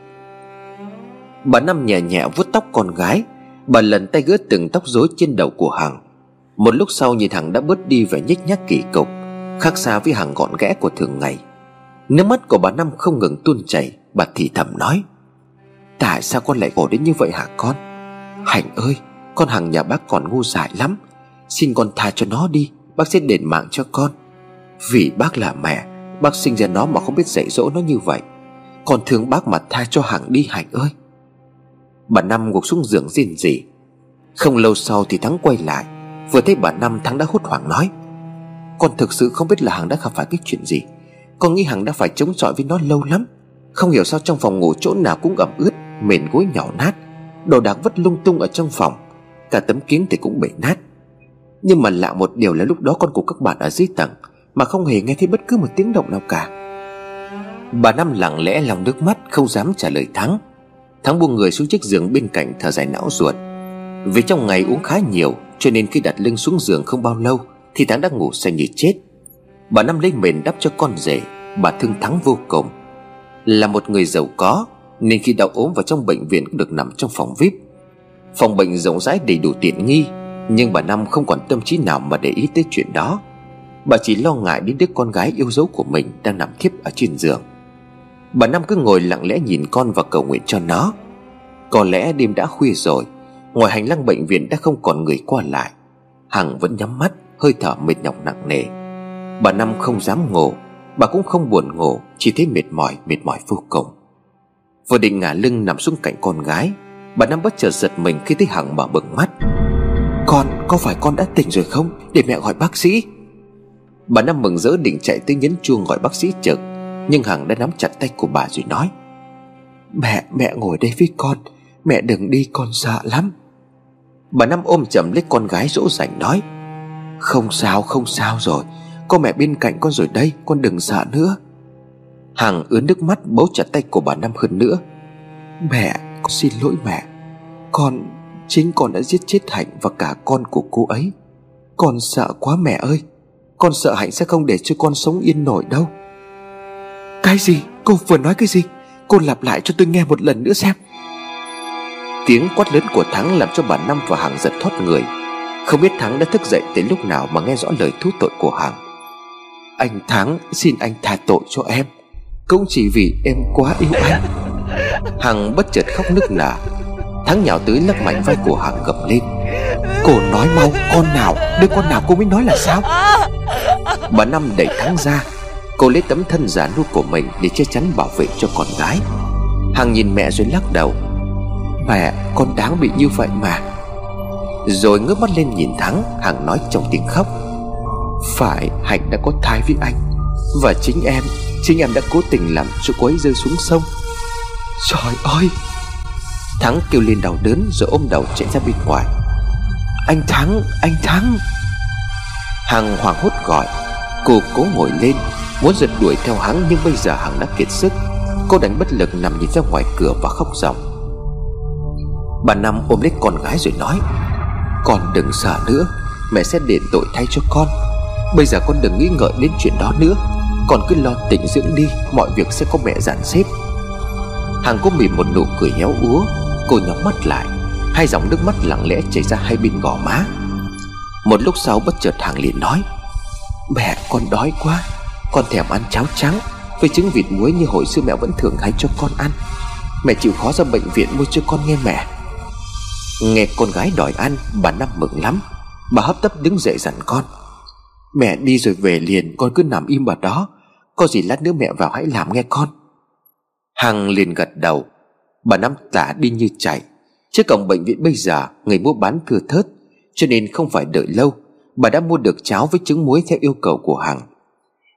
Bà Năm nhẹ nhẹ vuốt tóc con gái, Bà lần tay gỡ từng tóc rối trên đầu của Hằng. Một lúc sau nhìn Hằng đã bớt đi vẻ nhếch nhác kỳ cục, Khác xa với Hằng gọn ghẽ của thường ngày. Nước mắt của bà Năm không ngừng tuôn chảy, Bà thì thầm nói, Tại sao con lại khổ đến như vậy hả con? Hạnh ơi, Con Hằng nhà bác còn ngu dại lắm Xin con tha cho nó đi, Bác sẽ đền mạng cho con. Vì bác là mẹ, Bác sinh ra nó mà không biết dạy dỗ nó như vậy. Con thương bác mà tha cho Hằng đi Hạnh ơi. Bà Năm gục xuống giường rên rỉ. Không lâu sau thì Thắng quay lại. Vừa thấy bà Năm, Thắng đã hốt hoảng nói. Con thực sự không biết là Hằng đã gặp phải cái chuyện gì. Con nghĩ Hằng đã phải chống chọi với nó lâu lắm. Không hiểu sao trong phòng ngủ chỗ nào cũng ẩm ướt, Mền gối nhỏ nát. Đồ đạc vất lung tung ở trong phòng. Cả tấm kiến thì cũng bể nát. Nhưng mà lạ một điều là lúc đó con của các bạn ở dưới tầng, Mà không hề nghe thấy bất cứ một tiếng động nào cả. Bà Năm lặng lẽ lòng nước mắt, Không dám trả lời Thắng. Thắng buông người xuống chiếc giường bên cạnh thở dài não ruột. Vì trong ngày uống khá nhiều, Cho nên khi đặt lưng xuống giường không bao lâu, Thì Thắng đã ngủ say như chết. Bà Năm lấy mền đắp cho con rể, Bà thương Thắng vô cùng. Là một người giàu có, Nên khi đau ốm vào trong bệnh viện cũng được nằm trong phòng VIP Phòng bệnh rộng rãi đầy đủ tiện nghi nhưng bà Năm không còn tâm trí nào mà để ý tới chuyện đó. Bà chỉ lo ngại đến đứa con gái yêu dấu của mình Đang nằm thiếp ở trên giường. Bà Năm cứ ngồi lặng lẽ nhìn con và cầu nguyện cho nó. Có lẽ đêm đã khuya rồi, Ngoài hành lang bệnh viện đã không còn người qua lại. Hằng vẫn nhắm mắt, Hơi thở mệt nhọc nặng nề. Bà Năm không dám ngủ, Bà cũng không buồn ngủ, Chỉ thấy mệt mỏi mệt mỏi vô cùng. Vừa định ngả lưng nằm xuống cạnh con gái, Bà Năm bất chợt giật mình khi thấy Hằng mở bừng mắt. Con có phải con đã tỉnh rồi không? Để mẹ gọi bác sĩ. Bà Năm mừng rỡ định chạy tới nhấn chuông gọi bác sĩ trực, Nhưng Hằng đã nắm chặt tay của bà rồi nói, Mẹ mẹ ngồi đây với con. Mẹ đừng đi, con sợ lắm. Bà Năm ôm chầm lấy con gái dỗ dành nói, Không sao không sao rồi. Có mẹ bên cạnh con rồi đây, Con đừng sợ nữa. Hằng ướn nước mắt bấu chặt tay của bà Năm hơn nữa, Mẹ, con xin lỗi mẹ. Con Chính con đã giết chết Hạnh và cả con của cô ấy. Con sợ quá mẹ ơi. Con sợ Hạnh sẽ không để cho con sống yên nổi đâu. Cái gì? Cô vừa nói cái gì? Cô lặp lại cho tôi nghe một lần nữa xem. Tiếng quát lớn của Thắng làm cho bà Năm và Hằng giật thoát người. Không biết Thắng đã thức dậy tới lúc nào mà nghe rõ lời thú tội của Hằng. Anh Thắng, xin anh tha tội cho em. Cũng chỉ vì em quá yêu anh. Hằng bất chợt khóc nức nở. Thắng nhào tới lắc mạnh vai của Hằng gập lên. Cô nói mau, con nào, Đứa con nào cô mới nói là sao? Bà Năm đẩy Thắng ra. Cô lấy tấm thân giả nua của mình Để che chắn bảo vệ cho con gái. Hằng nhìn mẹ rồi lắc đầu. Mẹ, con đáng bị như vậy mà. Rồi ngước mắt lên nhìn Thắng, Hằng nói trong tiếng khóc. Phải, Hạnh đã có thai với anh. Và chính em Chính em đã cố tình làm cho cô ấy rơi xuống sông. Trời ơi! Thắng kêu lên đau đớn rồi ôm đầu chạy ra bên ngoài. Anh Thắng Anh Thắng. Hằng hoảng hốt gọi. Cô cố ngồi lên, Muốn giật đuổi theo hắn Nhưng bây giờ Hằng đã kiệt sức. Cô đánh bất lực nằm nhìn ra ngoài cửa và khóc ròng. Bà Năm ôm lấy con gái rồi nói, Con đừng sợ nữa, Mẹ sẽ đền tội thay cho con. Bây giờ con đừng nghĩ ngợi đến chuyện đó nữa. Con cứ lo tỉnh dưỡng đi, Mọi việc sẽ có mẹ dàn xếp. Hằng có mỉm một nụ cười héo úa. Cô nhắm mắt lại, Hai dòng nước mắt lặng lẽ chảy ra hai bên gò má. Một lúc sau bất chợt Hằng liền nói, Mẹ, con đói quá, Con thèm ăn cháo trắng, Với trứng vịt muối như hồi xưa mẹ vẫn thường hay cho con ăn. Mẹ chịu khó ra bệnh viện mua cho con nghe mẹ. Nghe con gái đòi ăn, Bà Năm mừng lắm. Bà hấp tấp đứng dậy dặn con, Mẹ đi rồi về liền, Con cứ nằm im ở đó, Có gì lát nữa mẹ vào hãy làm nghe con. Hằng liền gật đầu Bà Năm tả đi như chạy. Trước cổng bệnh viện bây giờ, Người mua bán thừa thớt, Cho nên không phải đợi lâu, Bà đã mua được cháo với trứng muối theo yêu cầu của Hằng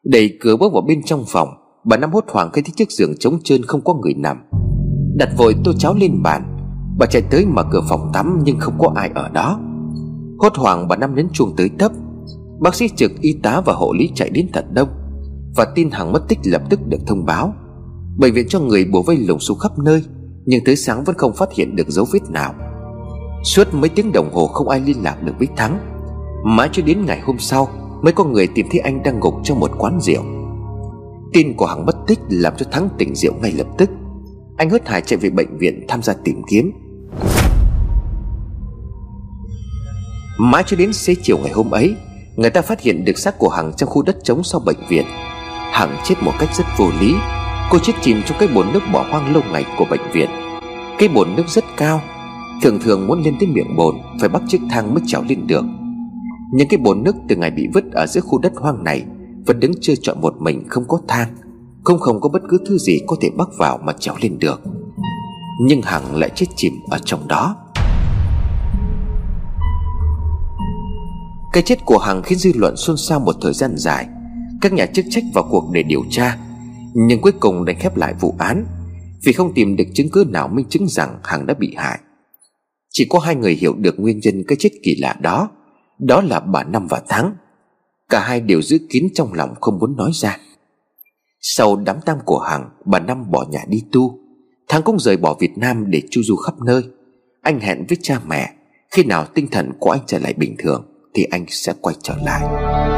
Đẩy cửa bước vào bên trong phòng, Bà Năm hốt hoảng khi thấy chiếc giường trống trơn không có người nằm. Đặt vội tô cháo lên bàn, Bà chạy tới mở cửa phòng tắm nhưng không có ai ở đó. Hốt hoảng bà Năm nhấn chuông tới tấp. Bác sĩ trực y tá và hộ lý chạy đến thật đông, Và tin Hằng mất tích lập tức được thông báo. Bệnh viện cho người bùa vây lùng xung khắp nơi. Nhưng tới sáng vẫn không phát hiện được dấu vết nào. Suốt mấy tiếng đồng hồ không ai liên lạc được với Thắng. Mãi cho đến ngày hôm sau, Mới có người tìm thấy anh đang gục trong một quán rượu. Tin của Hằng mất tích làm cho Thắng tỉnh rượu ngay lập tức. Anh hớt hải chạy về bệnh viện tham gia tìm kiếm. Mãi cho đến xế chiều ngày hôm ấy, Người ta phát hiện được xác của Hằng trong khu đất trống sau bệnh viện. Hằng chết một cách rất vô lý. Cô chết chìm trong cái bồn nước bỏ hoang lâu ngày của bệnh viện. Cái bồn nước rất cao, Thường thường muốn lên tới miệng bồn, Phải bắt chiếc thang mới trèo lên được. Những cái bồn nước từ ngày bị vứt ở giữa khu đất hoang này Vẫn đứng chơi chọn một mình, không có thang, Không không có bất cứ thứ gì có thể bắt vào mà trèo lên được. Nhưng Hằng lại chết chìm ở trong đó. Cái chết của Hằng khiến dư luận xôn xao một thời gian dài. Các nhà chức trách vào cuộc để điều tra nhưng cuối cùng đành khép lại vụ án. Vì không tìm được chứng cứ nào minh chứng rằng Hằng đã bị hại. Chỉ có hai người hiểu được nguyên nhân cái chết kỳ lạ đó. Đó là bà Năm và Thắng. Cả hai đều giữ kín trong lòng không muốn nói ra. Sau đám tang của Hằng, Bà Năm bỏ nhà đi tu. Thắng cũng rời bỏ Việt Nam để chu du khắp nơi. Anh hẹn với cha mẹ. Khi nào tinh thần của anh trở lại bình thường, Thì anh sẽ quay trở lại.